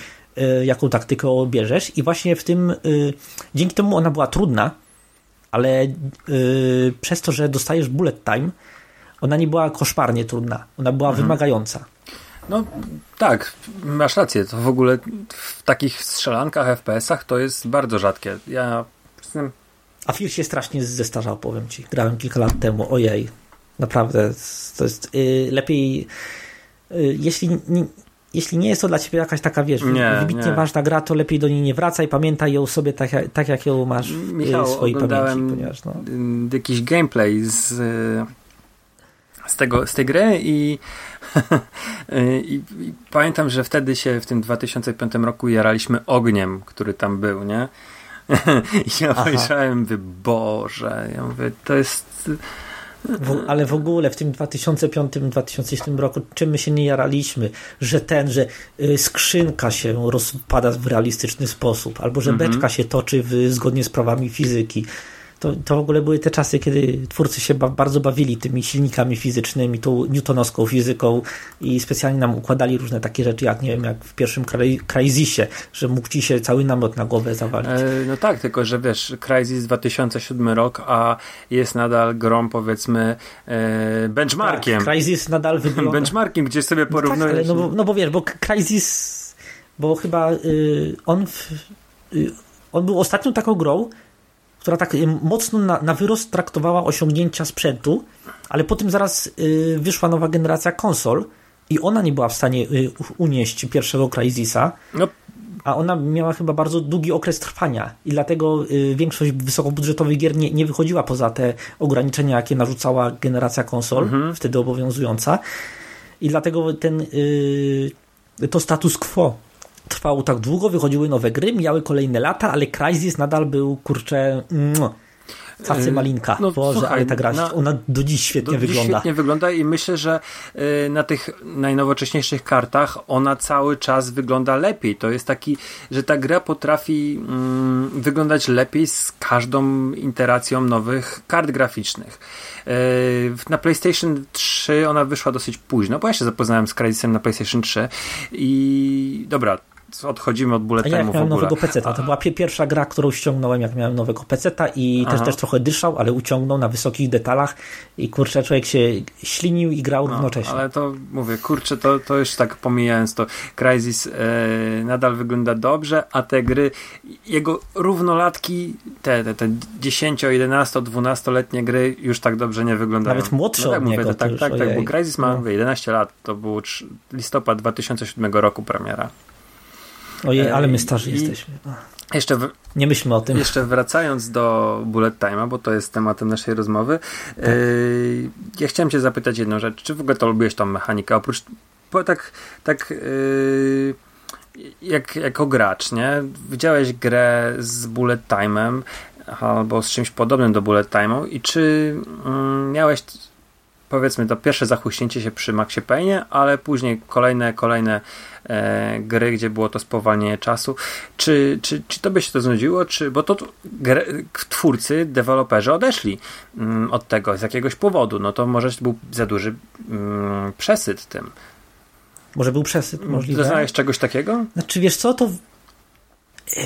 jaką taktykę obierzesz i właśnie w tym, dzięki temu ona była trudna, ale przez to, że dostajesz bullet time, ona nie była koszmarnie trudna, ona była mhm. wymagająca. No tak, masz rację. To w ogóle w takich strzelankach, FPS-ach to jest bardzo rzadkie. Ja. A Fir się strasznie zestarzał, powiem ci. Grałem kilka lat temu. Ojej, naprawdę to jest yy, lepiej. Yy, jeśli, nie, jeśli nie jest to dla ciebie jakaś taka, wiesz, nie, wybitnie nie. ważna gra, to lepiej do niej nie wracaj. Pamiętaj ją sobie tak, tak jak ją masz Michał, w swojej pamięci. Ponieważ, no... jakiś gameplay z, z, tego, z tej gry i I, I, pamiętam, że wtedy się w tym 2005 roku jaraliśmy ogniem, który tam był, nie? I ja pomyślałem, mówię, Boże, ja mówię, to jest... W, ale w ogóle w tym 2005-2007 roku czym my się nie jaraliśmy, że ten, że y, skrzynka się rozpada w realistyczny sposób, albo że mhm. beczka się toczy w, zgodnie z prawami fizyki, to, to w ogóle były te czasy, kiedy twórcy się ba bardzo bawili tymi silnikami fizycznymi, tą newtonowską fizyką i specjalnie nam układali różne takie rzeczy, jak nie wiem, jak w pierwszym Crysisie, że mógł ci się cały namiot na głowę zawalić. E, no tak, tylko że wiesz, Crysis 2007 rok, a jest nadal grą powiedzmy e, benchmarkiem. Tak, Crysis nadal wygląda... benchmarkiem, gdzie sobie porównujesz... No, tak, no, bo, no bo wiesz, bo Crysis, bo chyba y, on, w, y, on był ostatnią taką grą, która tak y, mocno na, na wyrost traktowała osiągnięcia sprzętu, ale potem zaraz y, wyszła nowa generacja konsol i ona nie była w stanie y, unieść pierwszego Crysisa. No. A ona miała chyba bardzo długi okres trwania i dlatego większość wysokobudżetowych gier nie, nie wychodziła poza te ograniczenia, jakie narzucała generacja konsol, mhm. wtedy obowiązująca. I dlatego ten, to status quo trwało tak długo, wychodziły nowe gry, miały kolejne lata, ale Crysis nadal był, kurczę... Cacy y, Malinka. No, Boże, słuchaj, ale ta gra, na, ona do dziś świetnie do wygląda. świetnie wygląda i myślę, że y, na tych najnowocześniejszych kartach ona cały czas wygląda lepiej. To jest taki, że ta gra potrafi mm, wyglądać lepiej z każdą iteracją nowych kart graficznych. Y, na PlayStation 3 ona wyszła dosyć późno, bo ja się zapoznałem z Crysisem na PlayStation 3 i dobra, odchodzimy od bullet time'ów miałem nowego PC. To była pierwsza gra, którą ściągnąłem, jak miałem nowego PC i też, też trochę dyszał, ale uciągnął na wysokich detalach i kurczę, człowiek się ślinił i grał no, równocześnie. Ale to mówię, kurczę, to, to już tak pomijając to, Crysis e, nadal wygląda dobrze, a te gry, jego równolatki, te, te, te 10, 11, 12-letnie gry już tak dobrze nie wyglądają. Nawet młodsze no, tak, od mówię, niego. Tak, tak, tak, bo Crysis ma no. 11 lat, to był listopad 2007 roku premiera. Ojej, ale my starzy I jesteśmy. Jeszcze w, nie myślmy o tym. Jeszcze wracając do bullet time'a, bo to jest tematem naszej rozmowy. Tak. Yy, ja chciałem cię zapytać jedną rzecz. Czy w ogóle to lubiłeś tą mechanikę? Oprócz bo tak, tak yy, jak, jako gracz, nie? Widziałeś grę z bullet time'em albo z czymś podobnym do bullet time'u i czy yy, miałeś powiedzmy to pierwsze zachłyśnięcie się przy Maxie Payne, ale później kolejne, kolejne e, gry, gdzie było to spowalnienie czasu. Czy, czy, czy to by się to znudziło? Czy, bo to gry, twórcy, deweloperzy odeszli mm, od tego z jakiegoś powodu. No to może był za duży mm, przesyt tym. Może był przesyt, możliwe. Doznałeś czegoś takiego? Znaczy wiesz co, to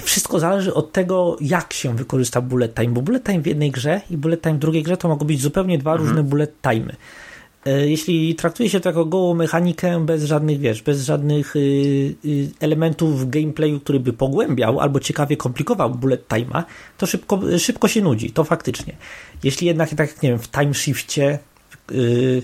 wszystko zależy od tego, jak się wykorzysta bullet time, bo bullet time w jednej grze i bullet time w drugiej grze to mogą być zupełnie dwa mhm. różne bullet time'y. E, jeśli traktuje się to jako gołą mechanikę bez żadnych, wiesz, bez żadnych y, y, elementów gameplayu, który by pogłębiał albo ciekawie komplikował bullet time'a, to szybko, szybko się nudzi, to faktycznie. Jeśli jednak, tak jak nie wiem, w time shifcie y,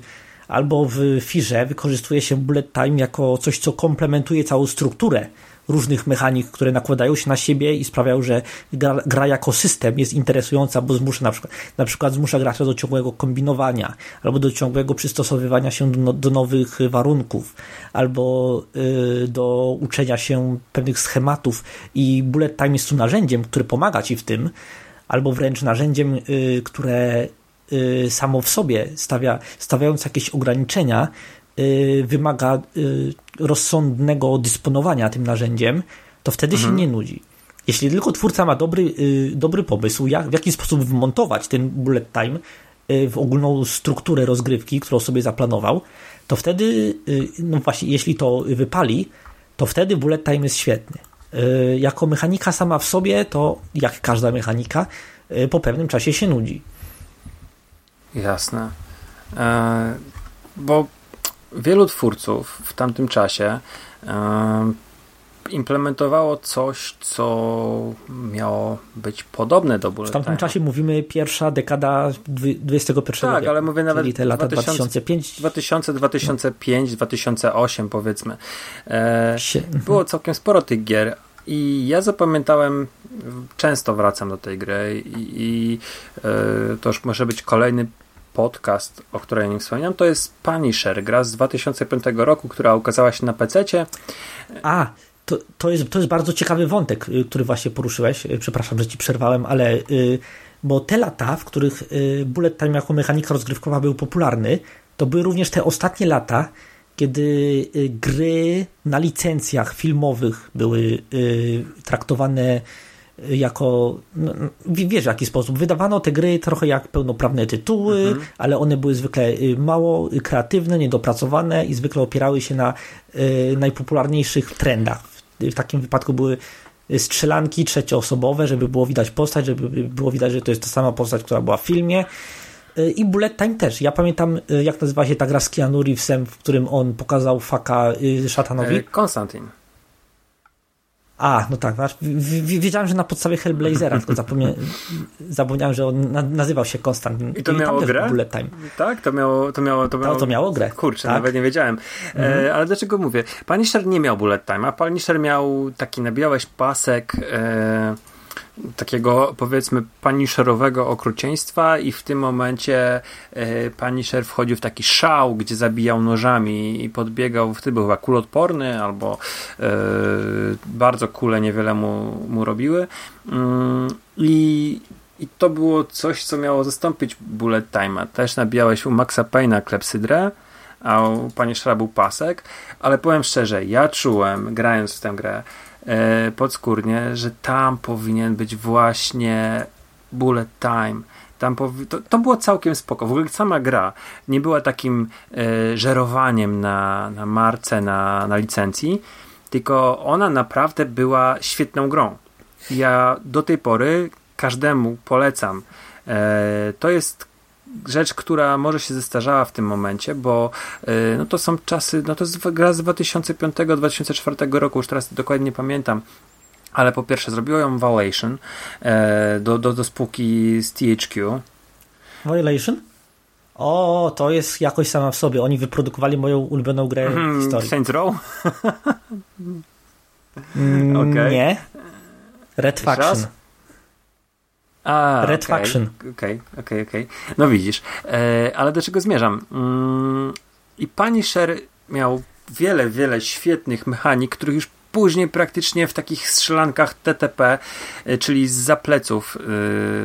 albo w firze wykorzystuje się bullet time jako coś, co komplementuje całą strukturę różnych mechanik, które nakładają się na siebie i sprawiają, że gra, gra jako system jest interesująca, bo zmusza na przykład, na przykład zmusza gracza do ciągłego kombinowania, albo do ciągłego przystosowywania się do, do nowych warunków, albo y, do uczenia się pewnych schematów i bullet time jest tu narzędziem, które pomaga ci w tym, albo wręcz narzędziem, y, które y, samo w sobie stawia, stawiając jakieś ograniczenia, wymaga y, rozsądnego dysponowania tym narzędziem, to wtedy mhm. się nie nudzi. Jeśli tylko twórca ma dobry, y, dobry pomysł, jak, w jaki sposób wmontować ten bullet time w ogólną strukturę rozgrywki, którą sobie zaplanował, to wtedy, no właśnie, jeśli to wypali, to wtedy bullet time jest świetny. Jako mechanika sama w sobie, to jak każda mechanika, po pewnym czasie się nudzi. Jasne. E, bo wielu twórców w tamtym czasie implementowało coś, co miało być podobne do bullet W tamtym czasie mówimy pierwsza dekada XXI tak, wieku. Tak, ale mówię nawet czyli te lata 2005. 2000, 2005, 2008 powiedzmy. E, było całkiem sporo tych gier, i ja zapamiętałem, często wracam do tej gry i, i e, to już może być kolejny podcast, o której nie wspominam, to jest Punisher, gra z 2005 roku, która ukazała się na PC. A, to, to, jest, to jest bardzo ciekawy wątek, y, który właśnie poruszyłeś. Y, przepraszam, że ci przerwałem, ale y, bo te lata, w których bullet time jako mechanika rozgrywkowa był popularny, to były również te ostatnie lata, kiedy gry na licencjach filmowych były traktowane jako, no, wiesz w jaki sposób, wydawano te gry trochę jak pełnoprawne tytuły, mhm. ale one były zwykle y, mało kreatywne, niedopracowane i zwykle opierały się na y, najpopularniejszych trendach. W takim wypadku były strzelanki trzecioosobowe, żeby było widać postać, żeby było widać, że to jest ta sama postać, która była w filmie. Y, I Bullet Time też. Ja pamiętam, jak nazywa się ta gra z Keanu Reevesem, w którym on pokazał faka szatanowi. Konstantin. A, no tak, wiedziałem, że na podstawie Hellblazera, tylko zapomniałem, zapomniałem, że on nazywał się Konstantin. I to I miało grę? Bullet Time. Tak, to miało, to miało, to miało, to, to miało grę. Kurczę, tak? nawet nie wiedziałem. E, mhm. E, ale dlaczego mówię? Punisher nie miał Bullet Time, a Punisher miał taki, nabijałeś pasek, e, takiego powiedzmy paniszerowego okrucieństwa i w tym momencie e, paniszer wchodził w taki szał, gdzie zabijał nożami i podbiegał, wtedy był chyba kulodporny albo e, bardzo kule niewiele mu, mu robiły mm, i i to było coś, co miało zastąpić bullet time'a. Też nabijałeś u Maxa Payne'a klepsydrę, a u pani Szra był pasek, ale powiem szczerze, ja czułem, grając w tę grę e, podskórnie, że tam powinien być właśnie bullet time. Tam powi- to, to było całkiem spoko. W ogóle sama gra nie była takim e, żerowaniem na, na marce, na, na licencji, tylko ona naprawdę była świetną grą. Ja do tej pory każdemu polecam. E, to jest rzecz, która może się zestarzała w tym momencie, bo e, no to są czasy, no to jest gra z 2005-2004 roku, już teraz dokładnie nie pamiętam. Ale po pierwsze, zrobiło ją Violation e, do, do, do spółki z THQ. Violation? O, to jest jakoś sama w sobie. Oni wyprodukowali moją ulubioną grę w Mm, historii. Saints Row? Mm, Okej. Nie. Red Faction. A, Red okej, Faction. Okej, okej, okej. No widzisz. E, ale do czego zmierzam? Mm, I Punisher miał wiele, wiele świetnych mechanik, których już później praktycznie w takich strzelankach TTP, e, czyli z zapleców,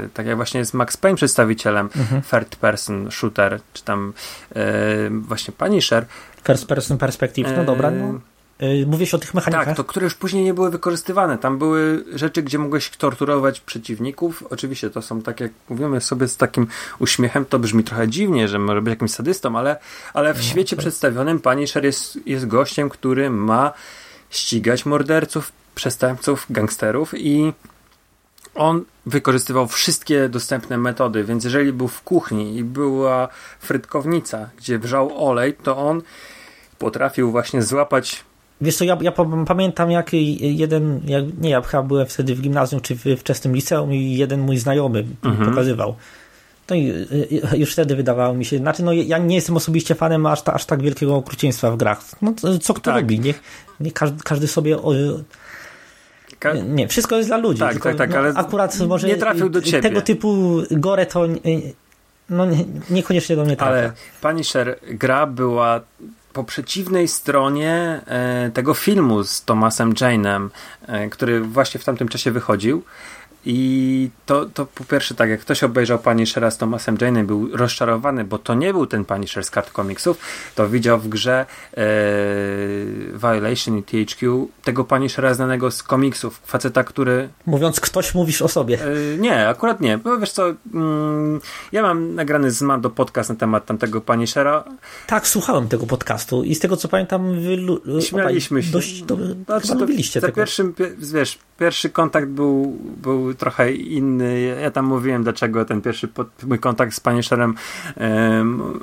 e, tak jak właśnie jest Max Payne przedstawicielem Mhm. third person shooter, czy tam e, właśnie Punisher. First person perspective. No dobra, no. Y, Mówisz o tych mechanikach? Tak, to które już później nie były wykorzystywane. Tam były rzeczy, gdzie mogłeś torturować przeciwników. Oczywiście to są tak, jak mówimy sobie z takim uśmiechem, to brzmi trochę dziwnie, że może być jakimś sadystą, ale, ale w świecie przedstawionym Punisher jest, jest gościem, który ma ścigać morderców, przestępców, gangsterów i on wykorzystywał wszystkie dostępne metody, więc jeżeli był w kuchni i była frytkownica, gdzie wrzał olej, to on potrafił właśnie złapać Wiesz co, ja, ja pam- pamiętam jak jeden, jak, nie, ja chyba byłem wtedy w gimnazjum czy w wczesnym liceum i jeden mój znajomy Mhm. pokazywał. No i już wtedy wydawało mi się, znaczy no ja nie jestem osobiście fanem aż, ta, aż tak wielkiego okrucieństwa w grach. No co kto Tak. lubi, niech, niech każdy, każdy sobie o, nie, wszystko jest dla ludzi. Tak, tylko, tak, tak, no, ale akurat może nie trafił do ciebie. tego typu gore to y, no, nie- niekoniecznie do mnie trafia. Ale Punisher gra była po przeciwnej stronie e, tego filmu z Thomasem Jane'em, e, który właśnie w tamtym czasie wychodził. I to, to po pierwsze, tak jak ktoś obejrzał Punishera z Thomasem Jane'em, był rozczarowany, bo to nie był ten Punisher z kart komiksów, to widział w grze e, Violation i THQ tego Punishera znanego z komiksów. Faceta, który Mówiąc ktoś, mówisz o sobie. E, Nie, akurat nie. Bo wiesz co, mm, ja mam nagrany z Mando podcast na temat tamtego Punishera. Tak, słuchałem tego podcastu i z tego co pamiętam, wy Śmialiśmy się. dość do, Znaczy, to za tego. pierwszym, pie- wiesz, pierwszy kontakt był, był trochę inny. Ja tam mówiłem, dlaczego ten pierwszy pod, mój kontakt z Punisherem em,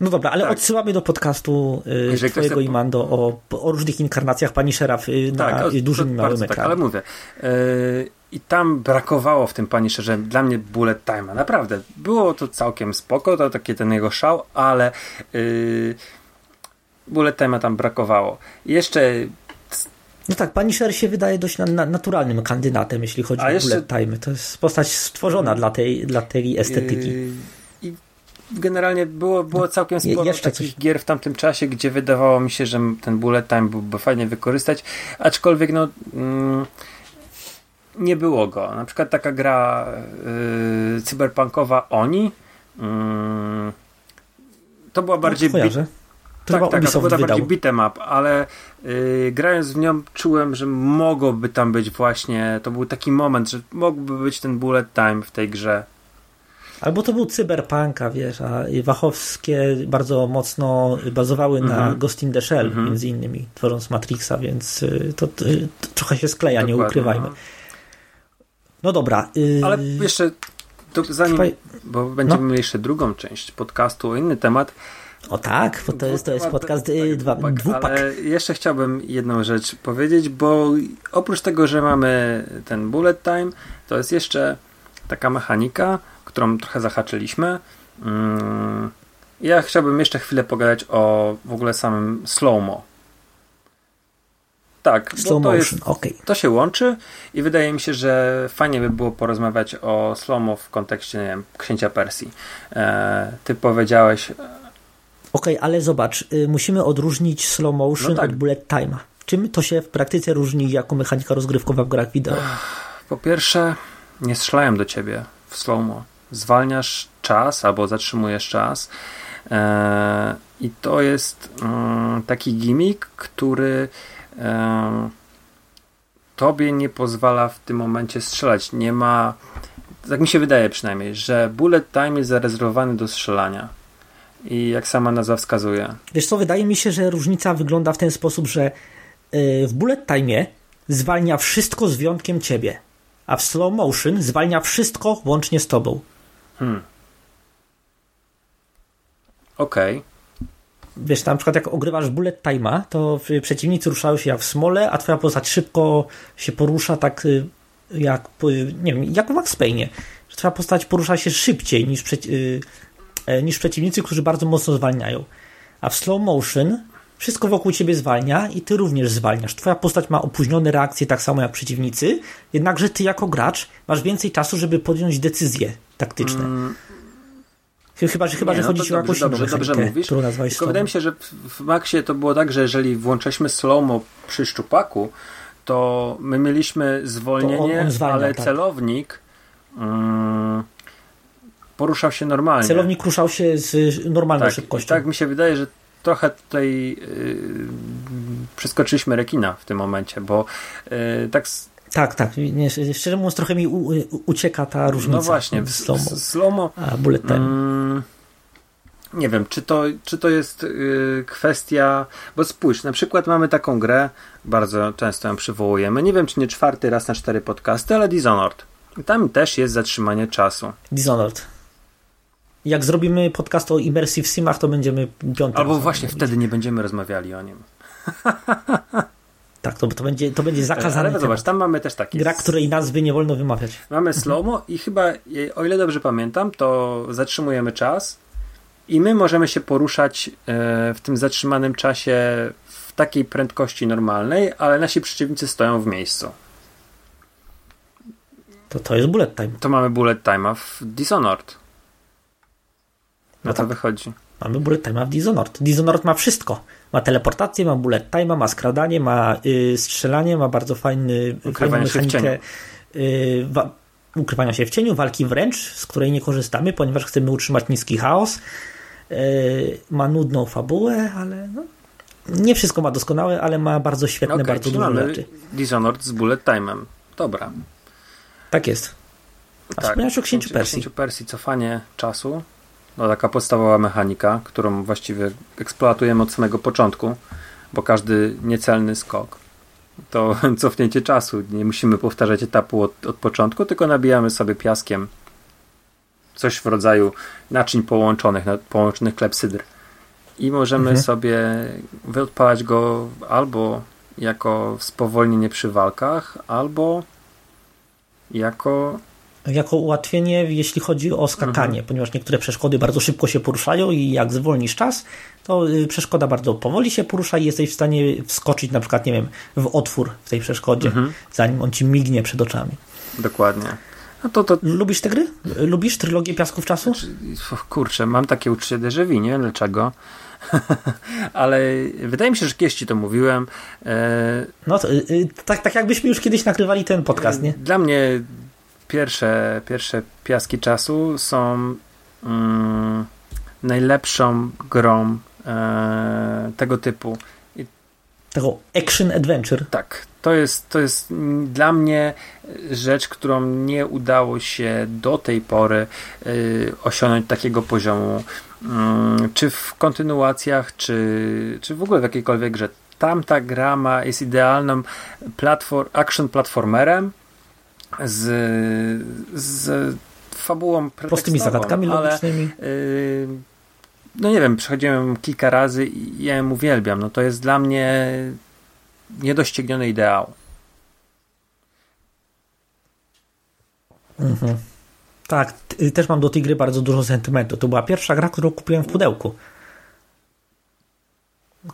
No dobra, ale Tak. odsyłamy do podcastu y, twojego i Mando o, o różnych inkarnacjach Punishera w, y, na tak, o- y, dużym i małym tak, ale mówię. e, I tam brakowało w tym Punisherze dla mnie bullet time'a. Naprawdę. Było to całkiem spoko, to taki ten jego szał, ale yy, bullet time'a tam brakowało. I jeszcze No tak, Punisher się wydaje dość na, na, naturalnym kandydatem, jeśli chodzi A o jeszcze- bullet time. To jest postać stworzona dla tej, dla tej estetyki. Yy, I generalnie było, było całkiem Je- sporo jeszcze takich coś. gier w tamtym czasie, gdzie wydawało mi się, że ten bullet time byłby fajnie wykorzystać, aczkolwiek no mm, nie było go. Na przykład taka gra yy, cyberpunkowa Oni mm, to była bardziej no. To tak, tak, to Ubisoft wydał. bardziej beat'em up, ale yy, grając w nią czułem, że mogłoby tam być właśnie, to był taki moment, że mógłby być ten bullet time w tej grze. Albo to był cyberpunka, wiesz, a Wachowskie bardzo mocno bazowały na Mhm. Ghost in the Shell, Mhm. między innymi, tworząc Matrixa, więc y, to, to, to trochę się skleja, nie Dokładnie, ukrywajmy. no. No dobra. y, Ale jeszcze, to zanim, bo będziemy No. mieli jeszcze drugą część podcastu o inny temat. O tak, bo to jest, to jest podcast tak, y, dwa, dwupak, dwupak. Ale jeszcze chciałbym jedną rzecz powiedzieć, bo oprócz tego, że mamy ten bullet time, to jest jeszcze taka mechanika, którą trochę zahaczyliśmy. Mm, Ja chciałbym jeszcze chwilę pogadać o w ogóle samym slow-mo. Tak, Slow to motion, jest okej. to się łączy i wydaje mi się, że fajnie by było porozmawiać o slow-mo w kontekście, nie wiem, księcia Persji. E, ty powiedziałeś, Okej, ale zobacz, y, musimy odróżnić slow motion No tak. od bullet time'a. Czym to się w praktyce różni jako mechanika rozgrywkowa w grach wideo? po pierwsze, nie strzelają do ciebie w w slow-mo. Zwalniasz czas albo zatrzymujesz czas e, i to jest mm, taki gimmick, który e, tobie nie pozwala w tym momencie strzelać. Nie ma, tak mi się wydaje przynajmniej, że bullet time jest zarezerwowany do strzelania. I jak sama nazwa wskazuje. Wiesz co, wydaje mi się, że różnica wygląda w ten sposób, że w bullet time zwalnia wszystko z wyjątkiem ciebie, a w slow motion zwalnia wszystko łącznie z tobą. Hmm. Okej. Okay. Wiesz, na przykład jak ogrywasz bullet time'a, to przeciwnicy ruszają się jak w smole, a twoja postać szybko się porusza tak y, jak, nie wiem, jak w Max Payne. Że twoja postać porusza się szybciej niż, y, e, niż przeciwnicy, którzy bardzo mocno zwalniają. A w slow motion wszystko wokół ciebie zwalnia i ty również zwalniasz. Twoja postać ma opóźnione reakcje tak samo jak przeciwnicy, jednakże ty jako gracz masz więcej czasu, żeby podjąć decyzje taktyczne. Mm. Chyba, że, chyba, nie, że no chodzi ci o jakąś dobrze, dobrze mówisz. którą nazwałeś Tylko wydaje mi się, że w Maxie to było tak, że jeżeli włączaliśmy slow przy szczupaku, to my mieliśmy zwolnienie, on, on zwalnia, ale tak. celownik um, poruszał się normalnie. Celownik ruszał się z normalną tak, szybkością. Tak mi się wydaje, że trochę tutaj yy, przeskoczyliśmy rekina w tym momencie, bo yy, tak tak, tak. Nie, szczerze mówiąc, trochę mi u, ucieka ta różnica. No właśnie, w slow-mo. slow A bullet time. Mm, nie wiem, czy to, czy to jest yy, kwestia. Bo spójrz, na przykład mamy taką grę, bardzo często ją przywołujemy. Nie wiem, czy nie czwarty raz na cztery podcasty, ale Dishonored. I tam też jest zatrzymanie czasu. Dishonored. Jak zrobimy podcast o Immersive Simach, to będziemy piąty. Albo właśnie wtedy nie będziemy rozmawiali o nim. Tak, to, to, będzie, to będzie zakazane. Ale zobacz, tam mamy też takie. Gra, której nazwy nie wolno wymawiać. Mamy slow i chyba, o ile dobrze pamiętam, to zatrzymujemy czas i my możemy się poruszać e, w tym zatrzymanym czasie w takiej prędkości normalnej, ale nasi przeciwnicy stoją w miejscu. To to jest bullet time. To mamy bullet time w Dishonored. Na no to tak. wychodzi. Mamy bullet time w Dishonored. Dishonored ma wszystko. Ma teleportację, ma bullet time, ma skradanie, ma y, strzelanie, ma bardzo fajny, fajną mechanikę y, wa- ukrywania się w cieniu, walki wręcz, z której nie korzystamy, ponieważ chcemy utrzymać niski chaos. Y, ma nudną fabułę, ale no, nie wszystko ma doskonałe, ale ma bardzo świetne, okay, bardzo duże rzeczy. Dishonored z bullet time'em. Dobra. Tak jest. A tak, wspomniałeś o Księciu Persji. Księciu Persji, cofanie czasu. No, taka podstawowa mechanika, którą właściwie eksploatujemy od samego początku, bo każdy niecelny skok to cofnięcie czasu. Nie musimy powtarzać etapu od, od początku, tylko nabijamy sobie piaskiem coś w rodzaju naczyń połączonych, połączonych klepsydr. I możemy mhm. sobie wyodpalać go albo jako spowolnienie przy walkach, albo jako jako ułatwienie, jeśli chodzi o skakanie, mhm. ponieważ niektóre przeszkody bardzo szybko się poruszają i jak zwolnisz czas, to y, przeszkoda bardzo powoli się porusza i jesteś w stanie wskoczyć na przykład, nie wiem, w otwór w tej przeszkodzie, mhm. zanim on ci mignie przed oczami. Dokładnie. No to, to... Lubisz te gry? Lubisz trylogię Piasków Czasu? Znaczy, kurczę, mam takie uczucie déjà vu, nie wiem dlaczego. Ale wydaje mi się, że kiedyś ci to mówiłem. E... No to, y, tak, tak jakbyśmy już kiedyś nagrywali ten podcast, nie? Dla mnie pierwsze, pierwsze piaski czasu są mm, najlepszą grą e, tego typu. I, tego action adventure. Tak. To jest, to jest dla mnie rzecz, którą nie udało się do tej pory y, osiągnąć takiego poziomu, y, czy w kontynuacjach, czy, czy w ogóle w jakiejkolwiek grze. Tamta gra ma, jest idealną platform, action platformerem, z, z fabułą Prostymi zagadkami ale, logicznymi. Yy, no nie wiem, przechodziłem kilka razy i ja ją uwielbiam. No to jest dla mnie niedościgniony ideał. Mhm. Tak, też mam do tej gry bardzo dużo sentymentu. To była pierwsza gra, którą kupiłem w pudełku.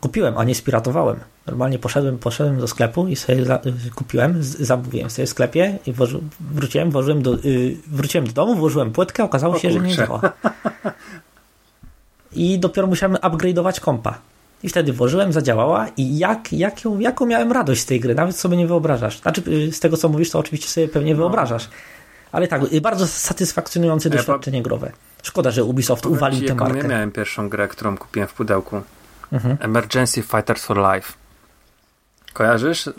Kupiłem, a nie spiratowałem. Normalnie poszedłem, poszedłem do sklepu i sobie za, kupiłem, zamówiłem sobie w sklepie i włoży, wróciłem, włożyłem do, yy, wróciłem do domu, włożyłem płytkę, okazało się, że nie działa. I dopiero musiałem upgrade'ować kompa. I wtedy włożyłem, zadziałała i jak, jaką, jaką miałem radość z tej gry, nawet sobie nie wyobrażasz. Znaczy, y, z tego co mówisz, to oczywiście sobie pewnie no. wyobrażasz. Ale tak, bardzo satysfakcjonujące doświadczenie ja, growe. Szkoda, że Ubisoft uwalił tę markę. Ja miałem pierwszą grę, którą kupiłem w pudełku. Mhm. Emergency Fighters for Life. Kojarzysz?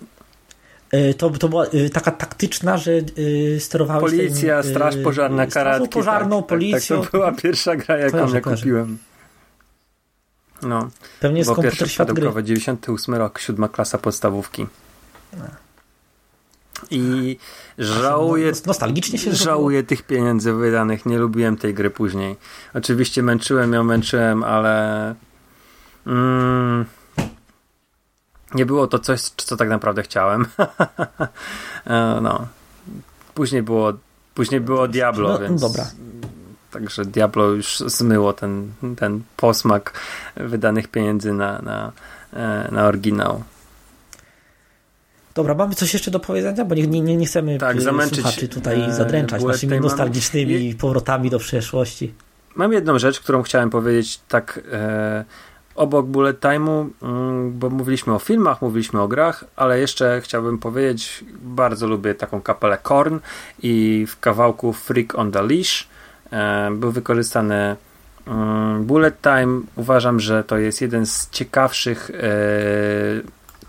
E, to, to była e, taka taktyczna, że e, sterowałeś Policja, ten, straż pożarna, karatki. pożarną, tak, policją. Tak, tak, to była pierwsza gra, jaką kojarzę, ja kupiłem. No. Pewnie jest komputer świat gry. 98 rok, siódma klasa podstawówki. I żałuję, no, nostalgicznie się żałuję tych pieniędzy wydanych. Nie lubiłem tej gry później. Oczywiście męczyłem ją, męczyłem, ale mm, nie było to coś, co tak naprawdę chciałem. E, no. Później było, później było Diablo, no, więc. Dobra. Także Diablo już zmyło ten, ten posmak wydanych pieniędzy na, na, e, na oryginał. Dobra, mamy coś jeszcze do powiedzenia, bo nie, nie, nie chcemy tak, zamęczyć słuchaczy tutaj e, zadręczać naszymi nostalgicznymi mamy... powrotami do przeszłości. Mam jedną rzecz, którą chciałem powiedzieć tak e, obok bullet time'u, mm, bo mówiliśmy o filmach, mówiliśmy o grach, ale jeszcze chciałbym powiedzieć, bardzo lubię taką kapelę Korn i w kawałku Freak on the Leash e, był wykorzystany mm, bullet time. Uważam, że to jest jeden z ciekawszych e,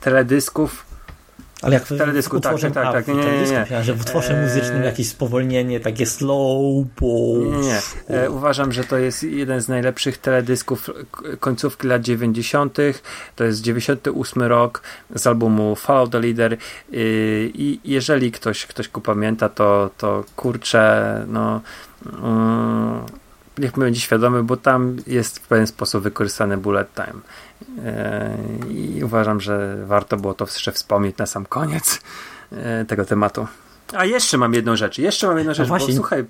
teledysków ale jak w, teledysku, tak, tak, tak, tak, nie, nie, nie, nie. że w utworze eee, muzycznym jakieś spowolnienie, takie slow. Nie, nie. E, uważam, że to jest jeden z najlepszych teledysków końcówki lat 90. To jest 98 rok z albumu Follow the Leader i jeżeli ktoś, ktoś go pamięta, to, to kurczę, no mm, niech będzie świadomy, bo tam jest w pewien sposób wykorzystany bullet time. E, I uważam, że warto było to jeszcze wspomnieć na sam koniec e, tego tematu. A jeszcze mam jedną rzecz. Jeszcze mam jedną rzecz, właśnie, bo słuchaj.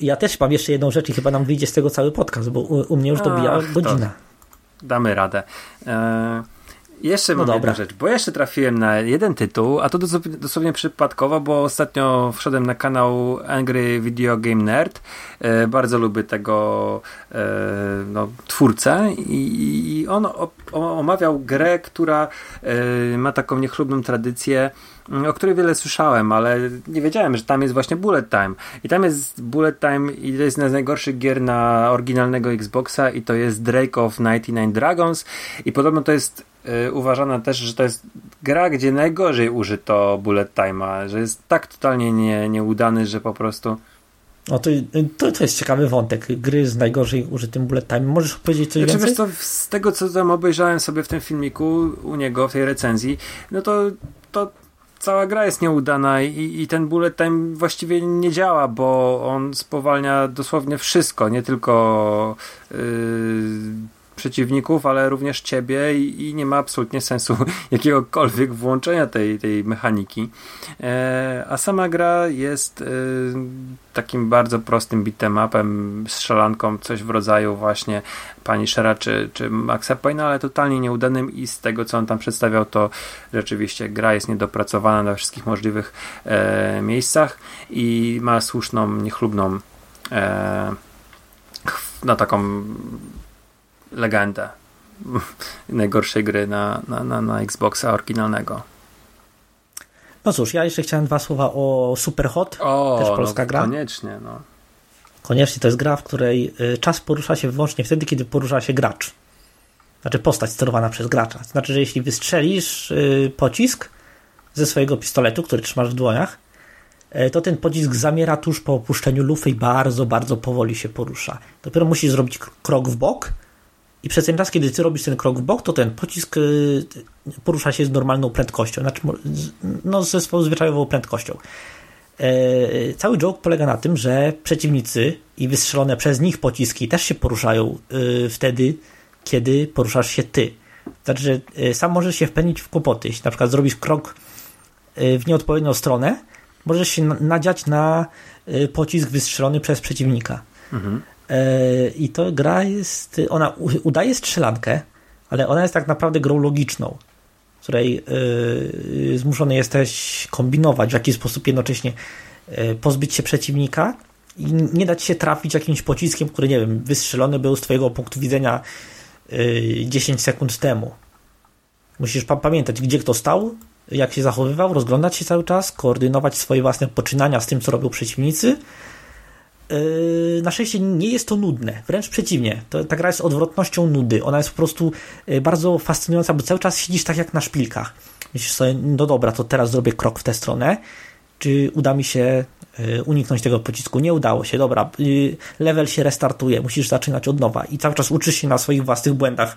Ja też mam jeszcze jedną rzecz i chyba nam wyjdzie z tego cały podcast, bo u, u mnie już dobija godzina. Damy radę. E jeszcze no mam dobra. jedną rzecz, bo jeszcze trafiłem na jeden tytuł, a to dosłownie przypadkowo, bo ostatnio wszedłem na kanał Angry Video Game Nerd. E, bardzo lubię tego e, no, twórcę i, i on o, o, omawiał grę, która e, ma taką niechlubną tradycję o której wiele słyszałem, ale nie wiedziałem, że tam jest właśnie Bullet Time. I tam jest Bullet Time i to jest jedna z najgorszych gier na oryginalnego Xboxa i to jest Drake of 99 Dragons i podobno to jest y, uważana też, że to jest gra, gdzie najgorzej użyto Bullet Time'a, że jest tak totalnie nie, nieudany, że po prostu no to, to, to jest ciekawy wątek. Gry z najgorzej użytym bullet time. Możesz powiedzieć coś znaczy, więcej? Wiesz co, z tego co tam obejrzałem sobie w tym filmiku u niego, w tej recenzji, no to, to cała gra jest nieudana i, i ten bullet time właściwie nie działa, bo on spowalnia dosłownie wszystko, nie tylko yy, przeciwników, ale również ciebie i, i, nie ma absolutnie sensu jakiegokolwiek włączenia tej, tej mechaniki. E, a sama gra jest e, takim bardzo prostym beat'em strzelanką, coś w rodzaju właśnie pani Shera czy, czy Maxa Payne, ale totalnie nieudanym i z tego, co on tam przedstawiał, to rzeczywiście gra jest niedopracowana na wszystkich możliwych e, miejscach i ma słuszną, niechlubną e, na taką legendę najgorszej gry na, na, na, na Xboxa oryginalnego. No cóż, ja jeszcze chciałem dwa słowa o Superhot, o, też polska no, gra. Koniecznie, no. Koniecznie to jest gra, w której y, czas porusza się wyłącznie wtedy, kiedy porusza się gracz. Znaczy postać sterowana przez gracza. Znaczy, że jeśli wystrzelisz y, pocisk ze swojego pistoletu, który trzymasz w dłoniach, y, to ten pocisk zamiera tuż po opuszczeniu lufy i bardzo, bardzo powoli się porusza. Dopiero musisz zrobić krok w bok, i przez ten czas, kiedy ty robisz ten krok w bok, to ten pocisk y, porusza się z normalną prędkością, znaczy no, ze swoją zwyczajową prędkością. E, cały joke polega na tym, że przeciwnicy i wystrzelone przez nich pociski też się poruszają y, wtedy, kiedy poruszasz się ty. Znaczy, że y, sam możesz się wpędzić w kłopoty. Jeśli na przykład zrobisz krok w nieodpowiednią stronę, możesz się nadziać na pocisk wystrzelony przez przeciwnika. Mhm. E, I to gra jest, ona udaje strzelankę, ale ona jest tak naprawdę grą logiczną, w której e, zmuszony jesteś kombinować, w jaki sposób jednocześnie e, pozbyć się przeciwnika i nie dać się trafić jakimś pociskiem, który, nie wiem, wystrzelony był z twojego punktu widzenia 10 sekund temu. Musisz pamiętać, gdzie kto stał, jak się zachowywał, rozglądać się cały czas, koordynować swoje własne poczynania z tym, co robią przeciwnicy. Yy, na szczęście nie jest to nudne, wręcz przeciwnie. To, ta gra jest odwrotnością nudy. Ona jest po prostu yy, bardzo fascynująca, bo cały czas siedzisz tak jak na szpilkach. Myślisz sobie, no dobra, to teraz zrobię krok w tę stronę. Czy uda mi się yy, uniknąć tego pocisku? Nie udało się, dobra. Level się restartuje, musisz zaczynać od nowa i cały czas uczysz się na swoich własnych błędach.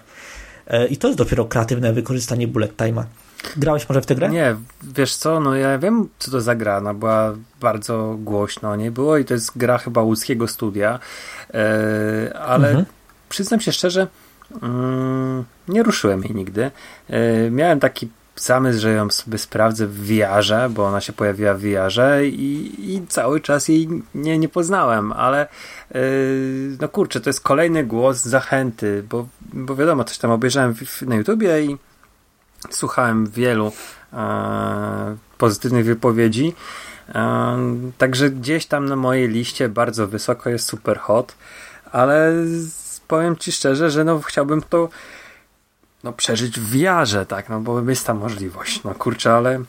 I to jest dopiero kreatywne wykorzystanie bullet time'a. Grałeś może w tę grę? Nie, wiesz co, no ja wiem, co to za gra, ona była bardzo głośno nie było i to jest gra chyba łódzkiego studia, e, ale mhm. przyznam się szczerze, mm, nie ruszyłem jej nigdy. E, miałem taki zamysł, że ją sobie sprawdzę w VR-ze, bo ona się pojawiła w VR-ze i, i cały czas jej nie, nie poznałem, ale yy, no kurczę, to jest kolejny głos zachęty, bo, bo wiadomo, coś tam obejrzałem w, na YouTubie i słuchałem wielu e, pozytywnych wypowiedzi. E, także gdzieś tam na mojej liście bardzo wysoko jest super hot, ale powiem ci szczerze, że no chciałbym to no, przeżyć w wiarze, tak, no bo jest ta możliwość. No kurczę, ale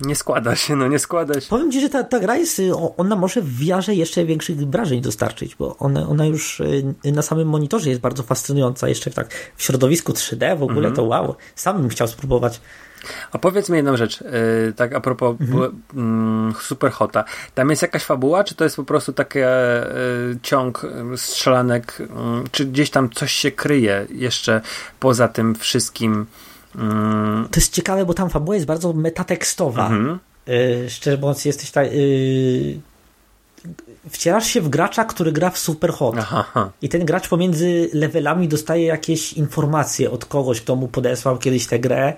nie składa się, no nie składa się. Powiem Ci, że ta, ta gra jest, y, ona może w wiarze jeszcze większych wrażeń dostarczyć, bo ona, ona już y, na samym monitorze jest bardzo fascynująca, jeszcze tak w środowisku 3D w ogóle mhm. to wow, sam bym chciał spróbować. A powiedz mi jedną rzecz, yy, tak a propos mhm. yy, Superhota. Tam jest jakaś fabuła, czy to jest po prostu taki yy, ciąg strzelanek, y, czy gdzieś tam coś się kryje jeszcze poza tym wszystkim Mm. To jest ciekawe, bo tam fabuła jest bardzo metatekstowa. Mhm. Yy, szczerze mówiąc, jesteś tak. Yy, wcierasz się w gracza, który gra w Superhot. Aha. I ten gracz pomiędzy levelami dostaje jakieś informacje od kogoś, kto mu podesłał kiedyś tę grę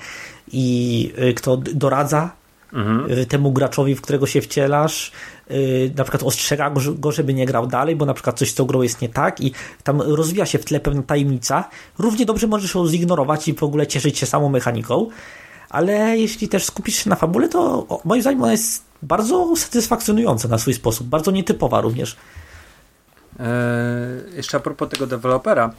i yy, kto doradza mhm. Y, temu graczowi, w którego się wcielasz, na przykład ostrzega go, go, żeby nie grał dalej, bo na przykład coś z tą grą jest nie tak i tam rozwija się w tle pewna tajemnica. Równie dobrze możesz ją zignorować i w ogóle cieszyć się samą mechaniką, ale jeśli też skupisz się na fabule, to moim zdaniem ona jest bardzo satysfakcjonująca na swój sposób, bardzo nietypowa również. E, jeszcze a propos tego dewelopera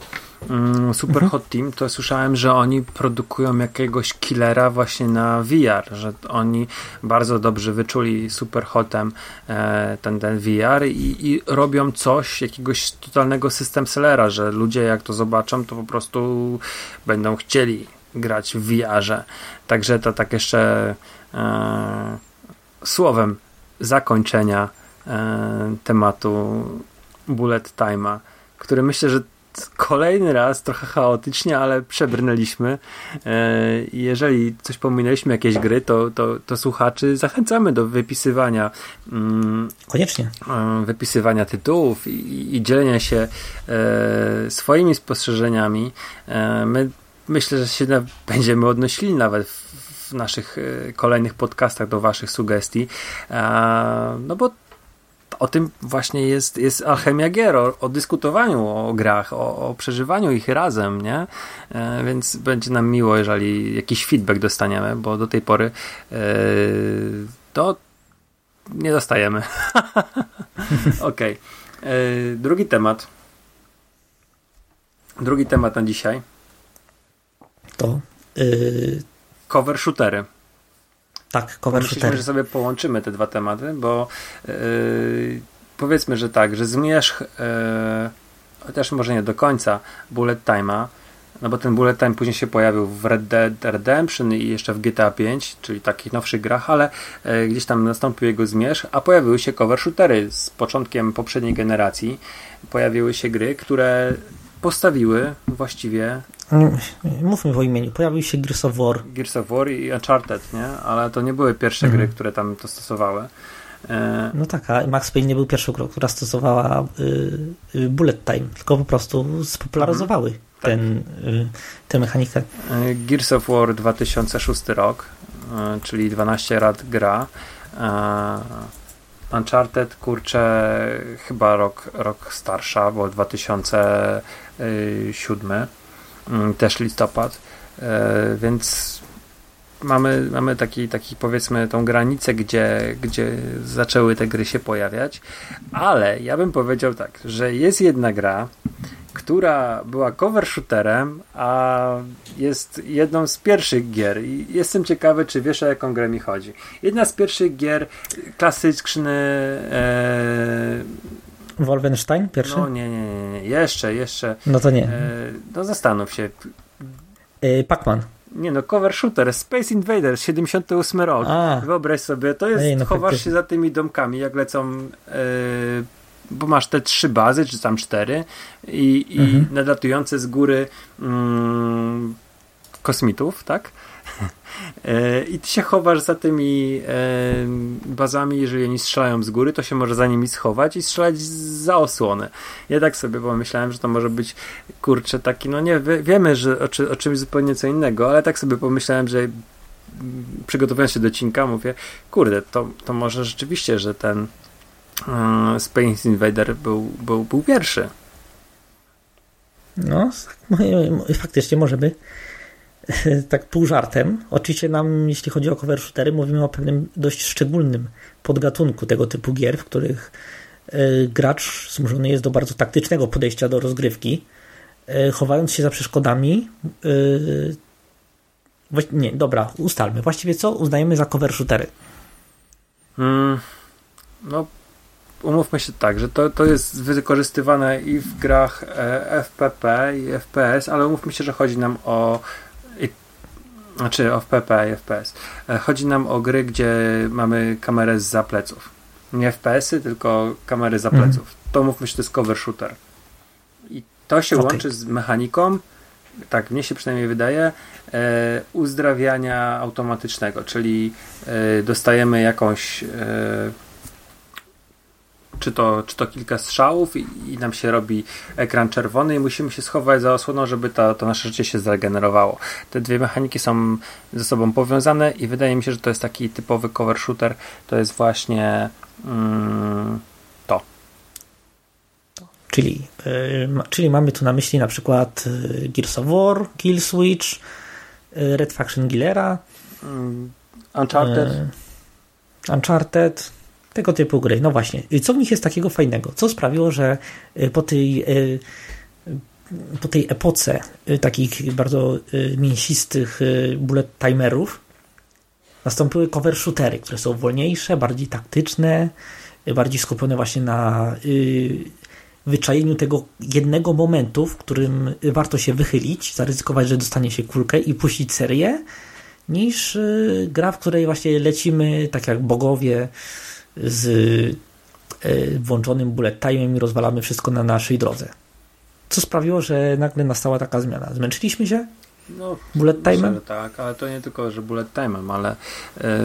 mm, Super mhm. Hot Team, to słyszałem, że oni produkują jakiegoś killera właśnie na VR, że oni bardzo dobrze wyczuli Super Hotem e, ten, ten VR i, i, robią coś, jakiegoś totalnego system sellera, że ludzie jak to zobaczą, to po prostu będą chcieli grać w VR-ze. Także to tak jeszcze e, słowem zakończenia e, tematu bullet time'a, który myślę, że kolejny raz trochę chaotycznie, ale przebrnęliśmy. E, jeżeli coś pominęliśmy, jakieś gry, to, to, to słuchaczy zachęcamy do wypisywania. Mm, Koniecznie. E, wypisywania tytułów i, i dzielenia się e, swoimi spostrzeżeniami. My myślę, że się będziemy odnosili nawet w naszych kolejnych podcastach do Waszych sugestii. No bo o tym właśnie jest, jest Alchemia Gier, o, o dyskutowaniu o grach, o, o, przeżywaniu ich razem, nie? E, więc będzie nam miło, jeżeli jakiś feedback dostaniemy, bo do tej pory e, to nie dostajemy. Okej. Okay. E, drugi temat. Drugi temat na dzisiaj. To. Yy... Cover shootery. Tak, cover Myśleliśmy, że sobie połączymy te dwa tematy, bo yy, powiedzmy, że tak, że zmierzch, yy, chociaż może nie do końca, bullet time'a, no bo ten bullet time później się pojawił w Red Dead Redemption i jeszcze w GTA 5, czyli takich nowszych grach, ale yy, gdzieś tam nastąpił jego zmierzch, a pojawiły się cover shootery z początkiem poprzedniej generacji. Pojawiły się gry, które postawiły właściwie Mówmy o imieniu. Pojawił się Gears of War. Gears of War i Uncharted, nie? Ale to nie były pierwsze mhm. gry, które tam to stosowały. E... No tak, a Max Payne nie był pierwszą grą, która stosowała y, y, bullet time, tylko po prostu spopularyzowały mhm. ten, y, tę mechanikę. E, Gears of War 2006 rok, y, czyli 12 lat gra. E, Uncharted, kurczę, chyba rok, rok starsza, bo 2007 Mm, też listopad, e, więc mamy, mamy taki, taki powiedzmy tą granicę, gdzie, gdzie zaczęły te gry się pojawiać, ale ja bym powiedział tak, że jest jedna gra, która była cover shooterem, a jest jedną z pierwszych gier. I jestem ciekawy, czy wiesz o jaką grę mi chodzi. Jedna z pierwszych gier, klasyczny. E... Wolfenstein pierwszy? No nie, nie, nie, nie. jeszcze, jeszcze. No to nie. E... No zastanów się. E, Pac-Man. Nie no, cover shooter, Space Invaders, 78 rok. A. Wyobraź sobie, to jest, Ej, no chowasz się za tymi domkami, jak lecą e, bo masz te trzy bazy, czy tam cztery i, i mhm. nadlatujące z góry mm, kosmitów, tak? E, I ty się chowasz za tymi e, bazami, jeżeli oni strzelają z góry, to się może za nimi schować i strzelać za osłonę. Ja tak sobie pomyślałem, że to może być kurczę taki, no nie, wiemy, że o, o czymś zupełnie co innego, ale tak sobie pomyślałem, że przygotowując się do cinka, mówię, kurde, to, to może rzeczywiście, że ten E, Space Invader był, był, był pierwszy. No, faktycznie może by. Tak pół żartem. Oczywiście nam, jeśli chodzi o cover shootery, mówimy o pewnym dość szczególnym podgatunku tego typu gier, w których e, gracz zmuszony jest do bardzo taktycznego podejścia do rozgrywki, e, chowając się za przeszkodami. Nie, dobra, ustalmy. Właściwie co uznajemy za cover shootery? Hmm, no, umówmy się tak, że to, to jest wykorzystywane i w grach e, FPP i FPS, ale umówmy się, że chodzi nam o znaczy o FPP i FPS. E, chodzi nam o gry, gdzie mamy kamerę z pleców. Nie FPS-y, tylko kamery za pleców. Mhm. To mówmy się, to jest cover shooter. I to się okay. łączy z mechaniką, tak mnie się przynajmniej wydaje, e, uzdrawiania automatycznego, czyli e, dostajemy jakąś e, czy to, czy to kilka strzałów i, i, nam się robi ekran czerwony i musimy się schować za osłoną, żeby to, to nasze życie się zregenerowało. Te dwie mechaniki są ze sobą powiązane i wydaje mi się, że to jest taki typowy cover shooter. To jest właśnie mm, to. Czyli, yy, czyli mamy tu na myśli na przykład yy, Gears of War, Kill Switch, yy, Red Faction Gillera, Uncharted. Uncharted, tego typu gry. No właśnie, co w nich jest takiego fajnego? Co sprawiło, że y, po tej, y, po tej epoce y, takich bardzo mięsistych bullet timerów nastąpiły cover shootery, które są wolniejsze, bardziej taktyczne, bardziej skupione właśnie na wyczajeniu tego jednego momentu, w którym warto się wychylić, zaryzykować, że dostanie się kulkę i puścić serię, niż gra, w której właśnie lecimy tak jak bogowie z e, włączonym bullet time'em i rozwalamy wszystko na naszej drodze. Co sprawiło, że nagle nastała taka zmiana? Zmęczyliśmy się? No, bullet time'em? Tak, ale to nie tylko, że bullet time'em, ale e,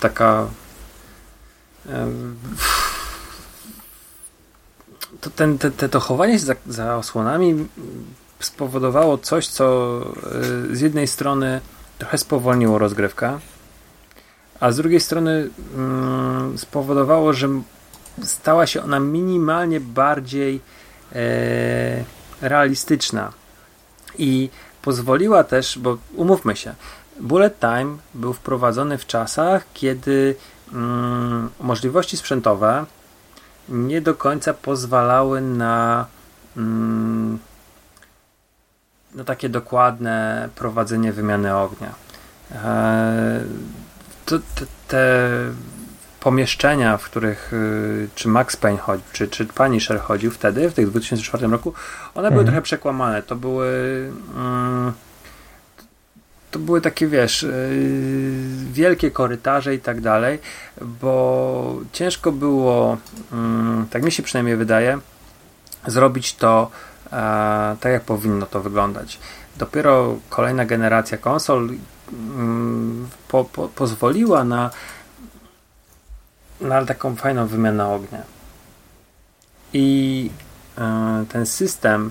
taka e, to, ten, te, te, to chowanie się za, za osłonami spowodowało coś, co z jednej strony trochę spowolniło rozgrywkę, a z drugiej strony mm, spowodowało, że stała się ona minimalnie bardziej e, realistyczna i pozwoliła też, bo umówmy się, Bullet Time był wprowadzony w czasach, kiedy mm, możliwości sprzętowe nie do końca pozwalały na, mm, na takie dokładne prowadzenie wymiany ognia. E, te, te pomieszczenia, w których y, czy Max Payne chodził, czy, czy Punisher chodził wtedy, w tych 2004 roku, one mhm. były trochę przekłamane. To były mm, to były takie, wiesz, y, wielkie korytarze i tak dalej, bo ciężko było, mm, tak mi się przynajmniej wydaje, zrobić to e, tak, jak powinno to wyglądać. Dopiero kolejna generacja konsol po, po, pozwoliła na, na taką fajną wymianę ognia. I e, ten system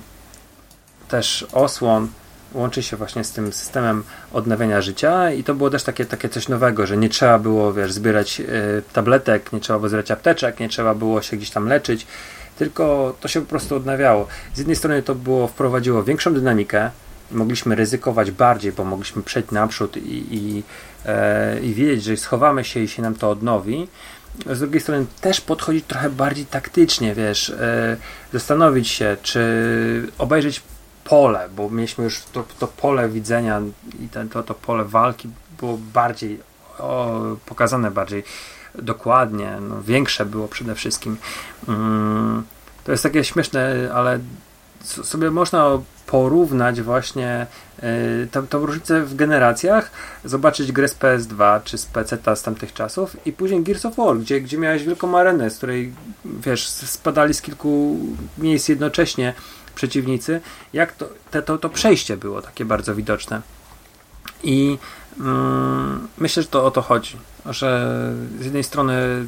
też osłon łączy się właśnie z tym systemem odnawiania życia i to było też takie, takie coś nowego, że nie trzeba było wiesz, zbierać y, tabletek, nie trzeba było zbierać apteczek, nie trzeba było się gdzieś tam leczyć, tylko to się po prostu odnawiało. Z jednej strony to było, wprowadziło większą dynamikę, mogliśmy ryzykować bardziej, bo mogliśmy przejść naprzód i, i, e, i wiedzieć, że schowamy się i się nam to odnowi. z drugiej strony też podchodzić trochę bardziej taktycznie, wiesz, e, zastanowić się, czy obejrzeć pole, bo mieliśmy już to, to pole widzenia i ten, to, to pole walki było bardziej o, pokazane bardziej dokładnie, no, większe było przede wszystkim. Mm, to jest takie śmieszne, ale sobie można porównać właśnie yy, tą, tą różnicę w generacjach, zobaczyć grę z PS2 czy z PC z tamtych czasów i później Gears of War, gdzie, gdzie miałeś wielką arenę, z której wiesz, spadali z kilku miejsc jednocześnie przeciwnicy, jak to, te, to, to przejście było takie bardzo widoczne. I mm, myślę, że to o to chodzi, że z jednej strony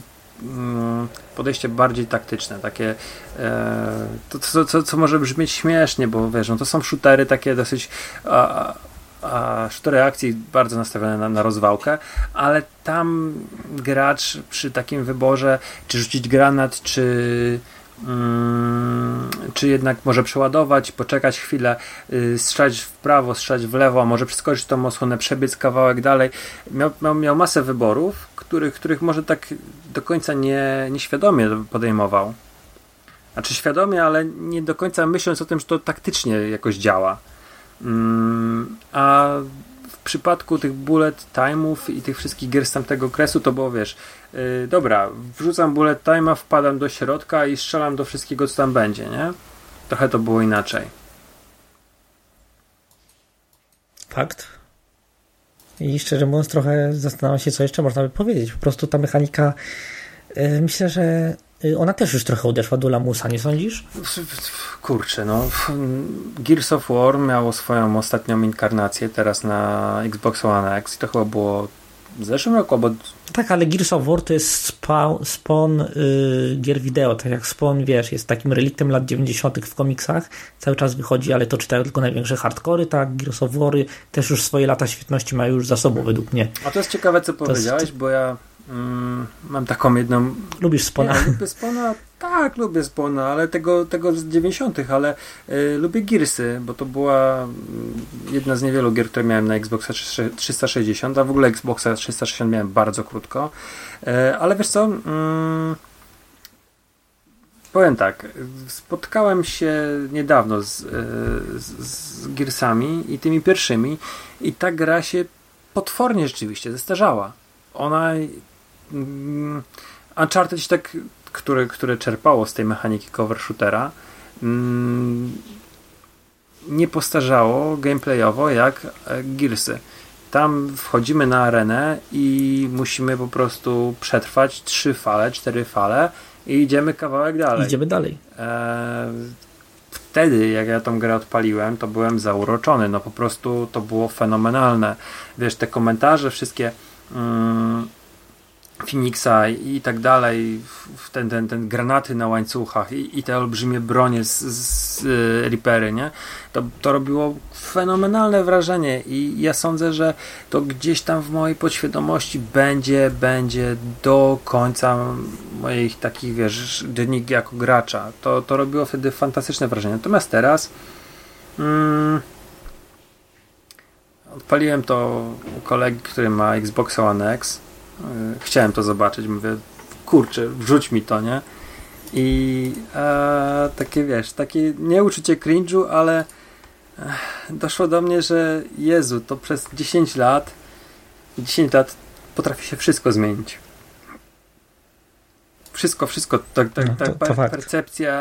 podejście bardziej taktyczne, takie e, to, co, co, co może brzmieć śmiesznie, bo wiesz, no to są shootery takie dosyć a, a shootery akcji bardzo nastawione na, na rozwałkę, ale tam gracz przy takim wyborze, czy rzucić granat, czy czy jednak może przeładować, poczekać chwilę, yy, strzelać w prawo, strzelać w lewo, a może przeskoczyć tą osłonę, przebiec kawałek dalej. Miał, miał, miał masę wyborów, których, których może tak do końca nie, nieświadomie podejmował. Znaczy świadomie, ale nie do końca myśląc o tym, że to taktycznie jakoś działa. Mm, a przypadku tych bullet time'ów i tych wszystkich gier z tamtego okresu to było, wiesz, yy, dobra, wrzucam bullet time'a, wpadam do środka i strzelam do wszystkiego, co tam będzie, nie? Trochę to było inaczej. Fakt. I szczerze mówiąc, trochę zastanawiam się, co jeszcze można by powiedzieć. Po prostu ta mechanika, yy, myślę, że Y, ona też już trochę odeszła do lamusa, nie sądzisz? Kurczę, no. Gears of War miało swoją ostatnią inkarnację teraz na Xbox One X i to chyba było w zeszłym roku, albo... Tak, ale Gears of War to jest spawn, spawn yy, gier wideo, tak jak Spawn, wiesz, jest takim reliktem lat 90. w komiksach, cały czas wychodzi, ale to czytają tylko największe hardkory, tak, Gears of War też już swoje lata świetności mają już za sobą, według mnie. A to jest ciekawe, co powiedziałeś, jest... bo ja Mm, mam taką jedną. Lubisz Spona? Nie, lubię Spona, tak, lubię Spona, ale tego, tego z 90., ale y, lubię Gearsy, bo to była mm, jedna z niewielu gier, które miałem na Xboxa 360, a w ogóle Xboxa 360 miałem bardzo krótko. Y, ale wiesz co? Mm, powiem tak, spotkałem się niedawno z, y, z, z Gearsami i tymi pierwszymi, i ta gra się potwornie rzeczywiście zestarzała ona Mm, Uncharted tak, które, które czerpało z tej mechaniki cover shootera mm, nie postarzało gameplayowo jak e, Gearsy. Tam wchodzimy na arenę i musimy po prostu przetrwać trzy fale, cztery fale i idziemy kawałek dalej. Idziemy dalej. E, wtedy, jak ja tą grę odpaliłem, to byłem zauroczony. No po prostu to było fenomenalne. Wiesz, te komentarze, wszystkie mm, Phoenixa i tak dalej, ten, ten, ten granaty na łańcuchach i, i te olbrzymie bronie z, z y, Reapery, nie? To, to robiło fenomenalne wrażenie i ja sądzę, że to gdzieś tam w mojej podświadomości będzie, będzie do końca moich takich, wiesz, dziennik jako gracza. To, to robiło wtedy fantastyczne wrażenie. Natomiast teraz mm, odpaliłem to kolegi, który ma Xbox One X chciałem to zobaczyć, mówię, kurczę, wrzuć mi to, nie? I e, takie, wiesz, takie nie uczucie cringe'u, ale e, doszło do mnie, że Jezu, to przez 10 lat 10 lat potrafi się wszystko zmienić. Wszystko, wszystko, tak, tak, no, to, to per, percepcja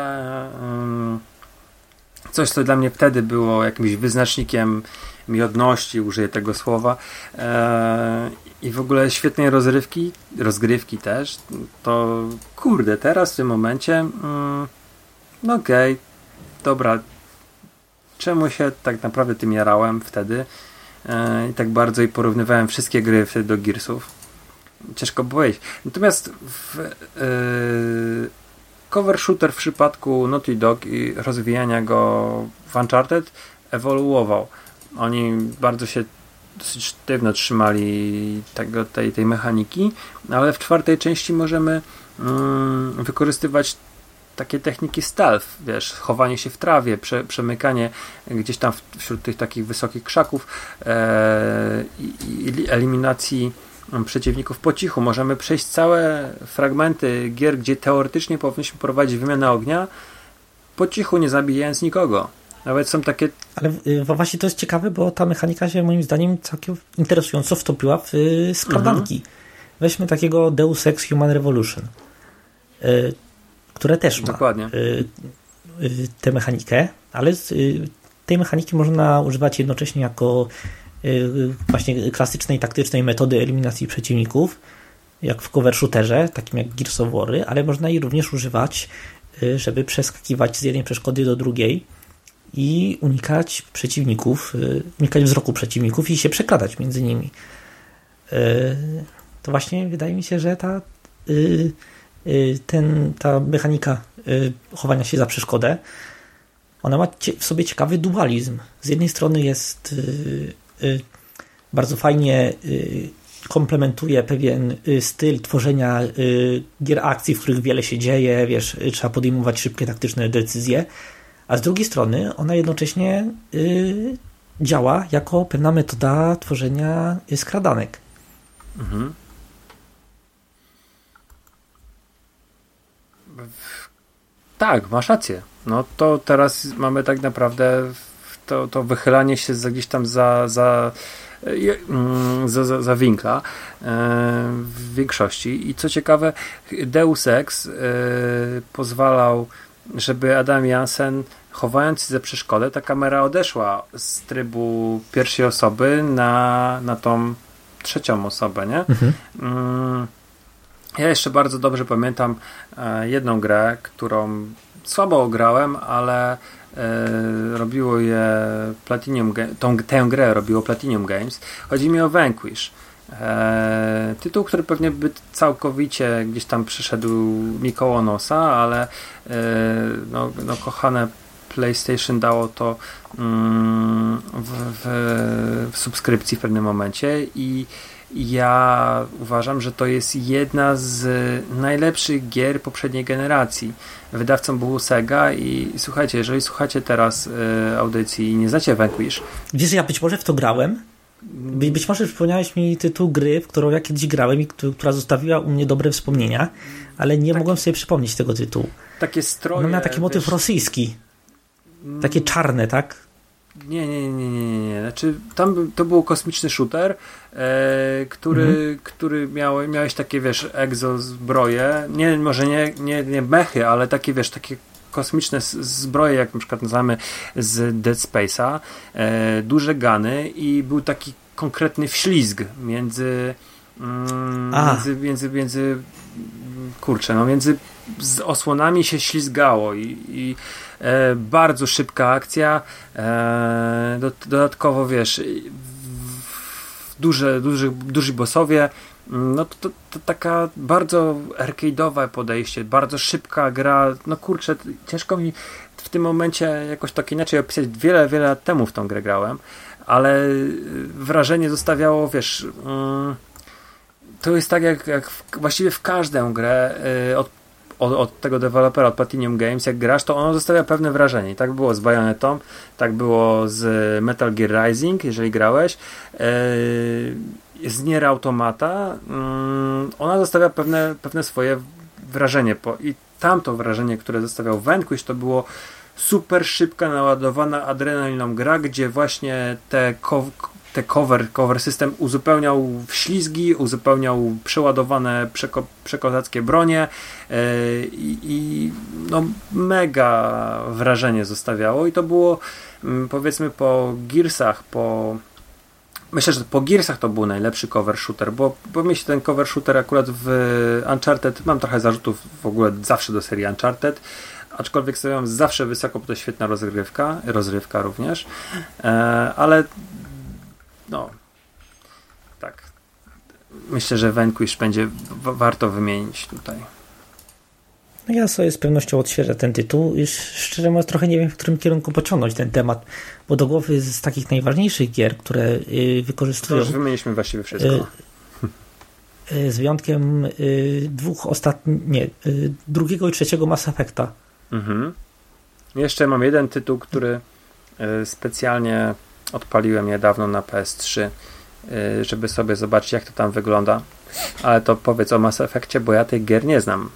um, coś, co dla mnie wtedy było jakimś wyznacznikiem miodności, użyję tego słowa e, i w ogóle świetnej rozrywki, rozgrywki też, to kurde, teraz w tym momencie mm, no okej, okay, dobra, czemu się tak naprawdę tym jarałem wtedy e, i tak bardzo i porównywałem wszystkie gry wtedy do Gearsów. Ciężko powiedzieć. Natomiast w, e, cover shooter w przypadku Naughty Dog i rozwijania go w Uncharted ewoluował. Oni bardzo się dosyć sztywno trzymali tego, tej, tej mechaniki, ale w czwartej części możemy mm, wykorzystywać takie techniki stealth, wiesz, chowanie się w trawie, prze, przemykanie gdzieś tam wśród tych takich wysokich krzaków e, i, i eliminacji przeciwników po cichu. Możemy przejść całe fragmenty gier, gdzie teoretycznie powinniśmy prowadzić wymianę ognia po cichu, nie zabijając nikogo. Nawet są takie. Ale y, właśnie to jest ciekawe, bo ta mechanika się moim zdaniem całkiem interesująco wtopiła w y, skradanki. Mhm. Weźmy takiego Deus Ex Human Revolution, y, które też ma Dokładnie. tę mechanikę, ale tej mechaniki można używać jednocześnie jako właśnie klasycznej, taktycznej metody eliminacji przeciwników, jak w cover shooterze, takim jak Gears of War, ale można jej również używać, żeby przeskakiwać z jednej przeszkody do drugiej i unikać przeciwników, y, unikać wzroku przeciwników i się przekradać między nimi. Y, to właśnie wydaje mi się, że ta, y, ten, ta mechanika chowania się za przeszkodę, ona ma w sobie ciekawy dualizm. Z jednej strony jest bardzo fajnie komplementuje pewien styl tworzenia gier akcji, w których wiele się dzieje, wiesz, trzeba podejmować szybkie taktyczne decyzje, a z drugiej strony ona jednocześnie y, działa jako pewna metoda tworzenia skradanek. Mhm. Tak, masz rację. No to teraz mamy tak naprawdę to, to wychylanie się za, gdzieś tam za, za, mm, za, za, za winkla e, w większości. I co ciekawe, Deus Ex e, pozwalał żeby Adam Jansen chowając się ze przeszkodę, ta kamera odeszła z trybu pierwszej osoby na, na tą trzecią osobę, nie? Mhm. Mm, ja jeszcze bardzo dobrze pamiętam e, jedną grę, którą słabo grałem, ale e, robiło je Platinum, tą, tę grę robiło Platinum Games. Chodzi mi o Vanquish. E, tytuł, który pewnie by całkowicie gdzieś tam przyszedł mi koło nosa, ale e, no, no, kochane PlayStation dało to mm, w, w, w, subskrypcji w pewnym momencie i ja uważam, że to jest jedna z najlepszych gier poprzedniej generacji. Wydawcą był Sega i słuchajcie, jeżeli słuchacie teraz y, audycji i nie znacie Vanquish. Wiesz, ja być może w to grałem, być może przypomniałeś mi tytuł gry, w którą ja kiedyś grałem i która zostawiła u mnie dobre wspomnienia, ale nie tak. mogłem sobie przypomnieć tego tytułu. Takie stroje. No miał taki motyw wiesz, rosyjski. Takie czarne, tak? Nie, nie, nie, nie, nie. Znaczy, tam to był kosmiczny shooter, e, który, mhm. który miał, miałeś takie, wiesz, egzozbroje. Nie, może nie, nie, nie mechy, ale takie, wiesz, takie kosmiczne zbroje, jak na przykład nazywamy z Dead Space'a, e, duże gany i był taki konkretny wślizg między mm, między, między, między kurczę, no między z osłonami się ślizgało i, i e, bardzo szybka akcja e, do, dodatkowo wiesz duże, duży, duży bossowie no to, to, to, taka bardzo arcade'owe podejście, bardzo szybka gra. No kurczę, ciężko mi w tym momencie jakoś tak inaczej opisać. Wiele, wiele lat temu w tą grę grałem, ale wrażenie zostawiało, wiesz. Mm, to jest tak jak, jak w, właściwie w każdą grę y, od, od, od, tego dewelopera, od Platinum Games, jak grasz, to ono zostawia pewne wrażenie. I tak było z Bayonetą, tak było z Metal Gear Rising, jeżeli grałeś. Yy, z Nier Automata, mm, ona zostawia pewne, pewne swoje wrażenie. I tamto wrażenie, które zostawiał Vanquish, to było super szybka, naładowana adrenaliną gra, gdzie właśnie te, co te cover, cover system uzupełniał ślizgi, uzupełniał przeładowane przeko, przekozackie bronie yy, i no, mega wrażenie zostawiało. I to było yy, powiedzmy po Gearsach, po Myślę, że po Gearsach to był najlepszy cover shooter, bo, bo mi się ten cover shooter akurat w Uncharted, mam trochę zarzutów w ogóle zawsze do serii Uncharted, aczkolwiek stawiam zawsze wysoko, bo to świetna rozgrywka, rozrywka również, e, ale no tak, myślę, że Vanquish będzie warto wymienić tutaj. No ja sobie z pewnością odświeżę ten tytuł i szczerze mówiąc trochę nie wiem, w którym kierunku pociągnąć ten temat, bo do głowy z takich najważniejszych gier, które y, wykorzystują... To już wymieniliśmy właściwie wszystko. Y, y, z wyjątkiem dwóch ostatnich, nie, drugiego i trzeciego Mass Effecta. Mhm. Jeszcze mam jeden tytuł, który specjalnie odpaliłem niedawno na PS3 y, żeby sobie zobaczyć, jak to tam wygląda. Ale to powiedz o Mass Effectie, bo ja tej gier nie znam.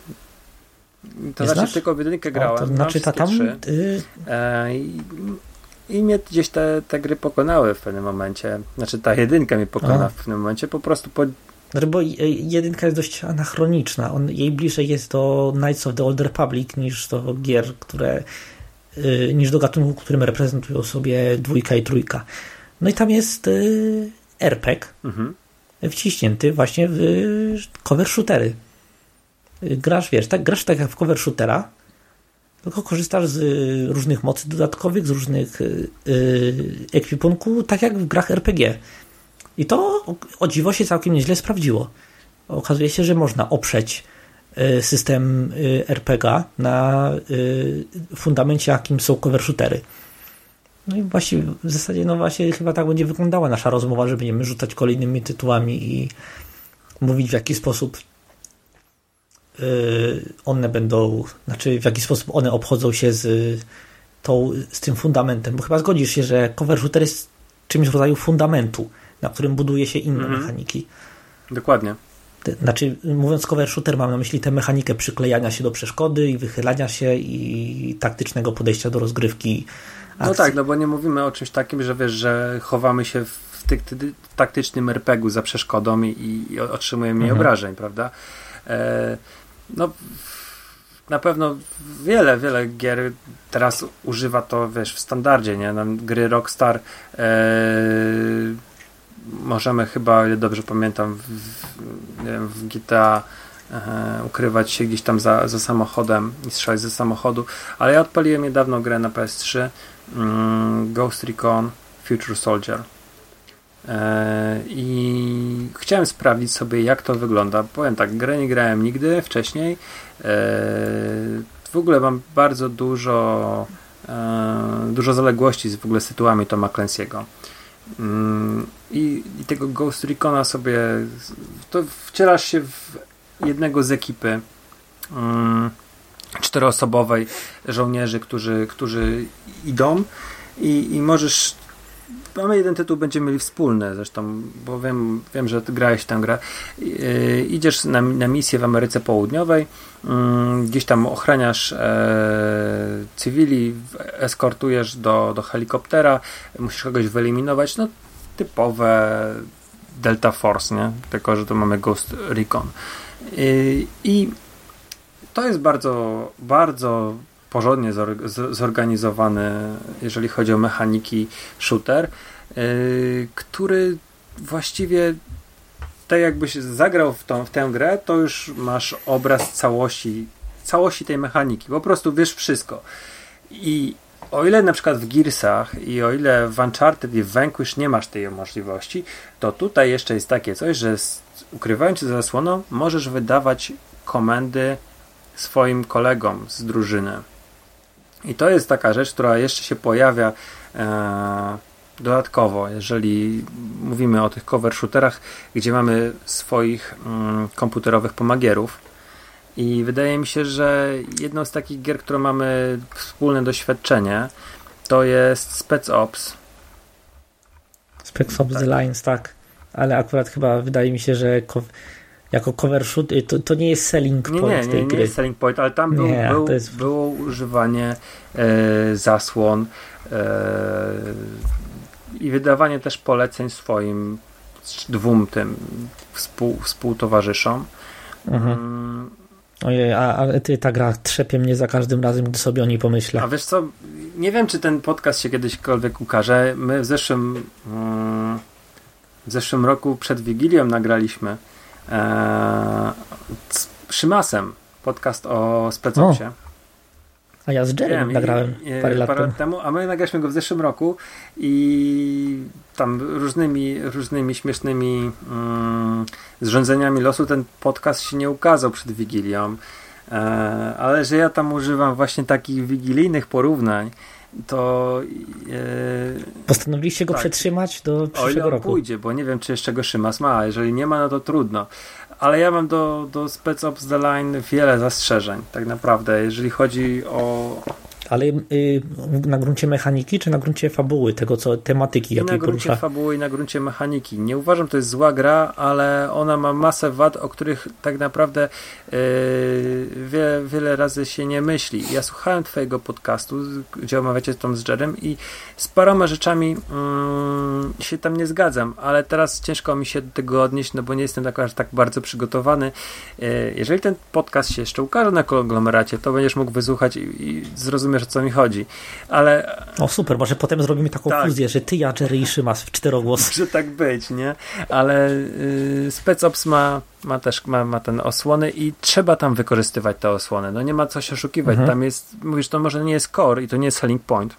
To Nie znaczy, znasz? tylko w jedynkę grałem. O, to znaczy ta tam. trzy. Y, E, i, I mnie gdzieś te, te gry pokonały w pewnym momencie. Znaczy ta jedynka mnie pokonała A. w pewnym momencie. Po prostu po, znaczy, bo y, jedynka jest dość anachroniczna. On, jej bliżej jest do Knights of the Old Republic niż do gier, które. Y, niż do gatunku, którym reprezentują sobie dwójka i trójka. No i tam jest y, RPG mhm. wciśnięty właśnie w y, cover shootery. Grasz, wiesz, tak, grasz tak jak w cover shootera, tylko korzystasz z różnych mocy dodatkowych, z różnych y, y, ekwipunku, tak jak w grach RPG. I to o, o dziwo się całkiem nieźle sprawdziło. Okazuje się, że można oprzeć system y, RPG na y, fundamencie, jakim są cover shootery. No i właściwie w zasadzie, no właśnie chyba tak będzie wyglądała nasza rozmowa, że będziemy rzucać kolejnymi tytułami i mówić w jaki sposób y, one będą, znaczy w jaki sposób one obchodzą się z, tą, z tym fundamentem, bo chyba zgodzisz się, że cover shooter jest czymś w rodzaju fundamentu, na którym buduje się inne Mhm. mechaniki. Dokładnie. Znaczy, mówiąc cover shooter, mam na myśli tę mechanikę przyklejania się do przeszkody i wychylania się i taktycznego podejścia do rozgrywki. No akcji. tak, no bo nie mówimy o czymś takim, że wiesz, że chowamy się w, tyk, ty, taktycznym RPG-u za przeszkodą i, i otrzymujemy mniej Mhm. obrażeń, prawda? E, no na pewno wiele, wiele gier teraz używa to, wiesz, w standardzie, nie? Nam gry Rockstar e, możemy chyba, ile dobrze pamiętam, w, w, GTA e, ukrywać się gdzieś tam za, za samochodem i strzelać ze samochodu, ale ja odpaliłem niedawno grę na PS3 mm, Ghost Recon Future Soldier e, i chciałem sprawdzić sobie jak to wygląda. Powiem tak, grę nie grałem nigdy wcześniej. E, w ogóle mam bardzo dużo e, dużo zaległości z w ogóle z Toma Clancy'ego. Mm, I, I tego Ghost Recona sobie to wcielasz się w jednego z ekipy mm, czteroosobowej żołnierzy, którzy, którzy idą i, i możesz mamy jeden tytuł, będziemy mieli wspólny zresztą, bo wiem, wiem że ty grałeś tę grę. Yy, idziesz na, na misję w Ameryce Południowej, yy, gdzieś tam ochraniasz e, cywili, eskortujesz do, do helikoptera, musisz kogoś wyeliminować, no typowe Delta Force, nie? Tylko, że tu mamy Ghost Recon. I to jest bardzo, bardzo porządnie zorganizowany, jeżeli chodzi o mechaniki shooter, yy, który właściwie tak jakbyś zagrał w, tą, w tę grę, to już masz obraz całości, całości tej mechaniki. Po prostu wiesz wszystko. I o ile na przykład w Gearsach i o ile w Uncharted i w Vanquish nie masz tej możliwości, to tutaj jeszcze jest takie coś, że ukrywając się za zasłoną, możesz wydawać komendy swoim kolegom z drużyny. I to jest taka rzecz, która jeszcze się pojawia e, dodatkowo, jeżeli mówimy o tych cover shooterach, gdzie mamy swoich mm, komputerowych pomagierów. I wydaje mi się, że jedną z takich gier, które mamy wspólne doświadczenie, to jest Spec Ops. Specs of Tak. the Lines, tak. Ale akurat chyba wydaje mi się, że ko- jako cover shoot y, to, to nie jest selling Nie, point nie, nie, tej nie gry. jest selling point, ale tam był, Nie, był, jest- było używanie e, zasłon e, i wydawanie też poleceń swoim dwóm tym współ, współtowarzyszom. Mhm. Ojej, a, a ty, ta gra trzepie mnie za każdym razem, gdy sobie o niej pomyślę. A wiesz co, nie wiem czy ten podcast się kiedyśkolwiek ukaże. My w zeszłym mm, w zeszłym roku przed Wigilią nagraliśmy e, z Szymasem podcast o specopsie. A ja z Jerem Wiem, i- nagrałem i- parę lat temu. a my nagraliśmy go w zeszłym roku i tam różnymi, różnymi śmiesznymi mm, zrządzeniami losu ten podcast się nie ukazał przed Wigilią. E, ale że ja tam używam właśnie takich wigilijnych porównań, to e, Postanowiliście go tak. przetrzymać do o ile przyszłego on roku. pójdzie, bo nie wiem, czy jeszcze go Szymas ma, a jeżeli nie ma, no to trudno. Ale ja mam do, do Spec Ops The Line wiele zastrzeżeń, tak naprawdę, jeżeli chodzi o ale y, na gruncie mechaniki, czy na gruncie fabuły, tego co tematyki, jakiej Na gruncie porusza? fabuły i na gruncie mechaniki. Nie uważam, to jest zła gra, ale ona ma masę wad, o których tak naprawdę yy, wiele, wiele razy się nie myśli. Ja słuchałem twojego podcastu, gdzie omawiacie Tom z Jerem i z paroma rzeczami yy, się tam nie zgadzam, ale teraz ciężko mi się do tego odnieść, no bo nie jestem tak, aż tak bardzo przygotowany. Yy, jeżeli ten podcast się jeszcze ukaże na konglomeracie, to będziesz mógł wysłuchać i, i zrozumiesz, o co mi chodzi. Ale... O super, może potem zrobimy taką tak. fuzję, że ty, ja, Jerry i Szymas w czterogłos. Może tak być, nie? Ale yy, SpecOps ma, ma też ma, ma ten osłony i trzeba tam wykorzystywać te osłony. No nie ma co się oszukiwać. Mhm. Tam jest, mówisz, to może nie jest core i to nie jest selling point,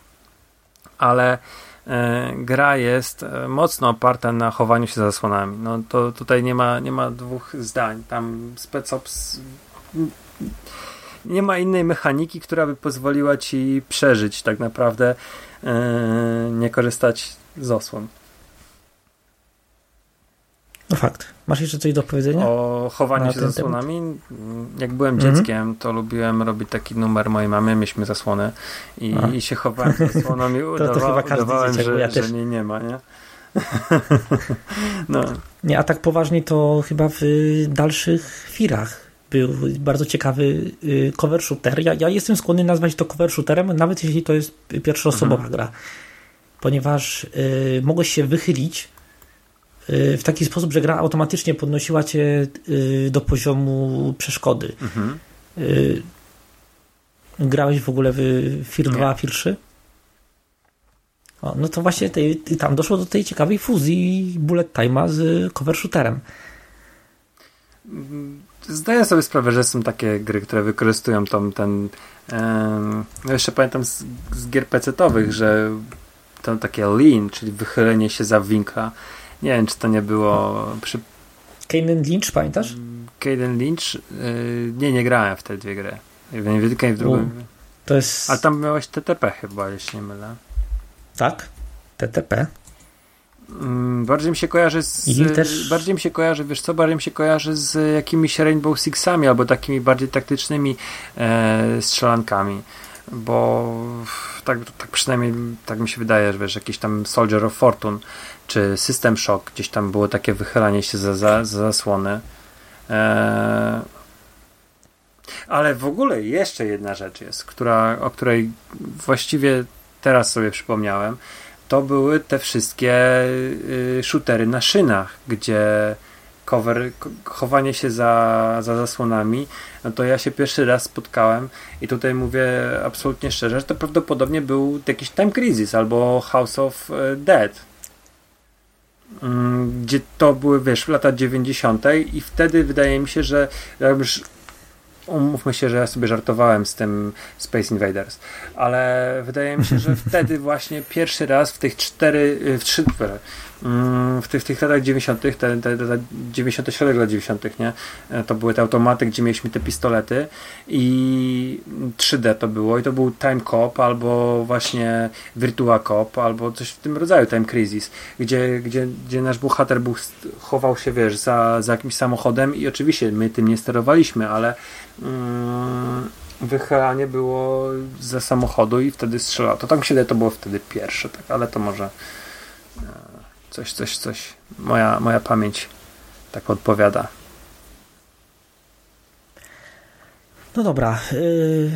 ale e, gra jest e, mocno oparta na chowaniu się za zasłonami. No to tutaj nie ma, nie ma dwóch zdań. Tam SpecOps nie ma innej mechaniki, która by pozwoliła ci przeżyć tak naprawdę, e, nie korzystać z osłon. No fakt. Masz jeszcze coś do powiedzenia? O chowaniu się zasłonami. Temat? Jak byłem mhm. dzieckiem, to lubiłem robić taki numer mojej mamy, mieliśmy zasłonę i, i się chowałem i udawa, to, to chyba udawałem, dzieciak, że, ja też... że mnie nie ma, nie? no. Nie, a tak poważnie to chyba w dalszych chwilach był bardzo ciekawy y, cover shooter. Ja, ja jestem skłonny nazwać to cover shooterem, nawet jeśli to jest pierwszoosobowa mhm. gra, ponieważ y, mogłeś się wychylić y, w taki sposób, że gra automatycznie podnosiła cię y, do poziomu przeszkody. Mhm. Y, grałeś w ogóle w Fear 2, Fear 3? O, no to właśnie tej, tam doszło do tej ciekawej fuzji bullet time'a z cover shooterem. Mm, zdaję sobie sprawę, że są takie gry, które wykorzystują tą, ten. Um, jeszcze pamiętam z, z gier PC-owych, że to takie lean, czyli wychylenie się za winkla. Nie wiem, czy to nie było przy. Caden Lynch, pamiętasz? Caden Lynch? Yy, nie, nie grałem w te dwie gry. W jedynkę i w drugą. To jest... A tam miałeś TTP chyba, jeśli nie mylę. Tak, TTP. Mm, bardziej mi się kojarzy z. Też... Bardziej mi się kojarzy, wiesz co, bardziej mi się kojarzy z jakimiś Rainbow Sixami albo takimi bardziej taktycznymi e, strzelankami. Bo tak, tak przynajmniej tak mi się wydaje, że wiesz, jakiś tam Soldier of Fortune czy System Shock, gdzieś tam było takie wychylanie się za, za, za zasłony. E, ale w ogóle jeszcze jedna rzecz jest, która, o której właściwie teraz sobie przypomniałem to były te wszystkie y, shootery na szynach, gdzie cover, chowanie się za, za zasłonami, no to ja się pierwszy raz spotkałem i tutaj mówię absolutnie szczerze, że to prawdopodobnie był jakiś Time Crisis albo House of y, Dead, mm, gdzie to były, wiesz, w latach 90. i wtedy wydaje mi się, że już umówmy się, że ja sobie żartowałem z tym Space Invaders, ale wydaje mi się, że wtedy właśnie pierwszy raz w tych cztery, w trzy, Mm, w tych, w tych latach 90., te, te, te 90. środek lat 90., nie? E, to były te automaty, gdzie mieliśmy te pistolety i 3D to było i to był Time Cop albo właśnie Virtua Cop albo coś w tym rodzaju Time Crisis, gdzie, gdzie, gdzie nasz bohater był, chował się, wiesz, za, za jakimś samochodem i oczywiście my tym nie sterowaliśmy, ale wychylanie było ze samochodu i wtedy strzelał. To tak się to było wtedy pierwsze, tak, ale to może Coś, coś, coś. Moja, moja pamięć tak odpowiada. No dobra. Yy,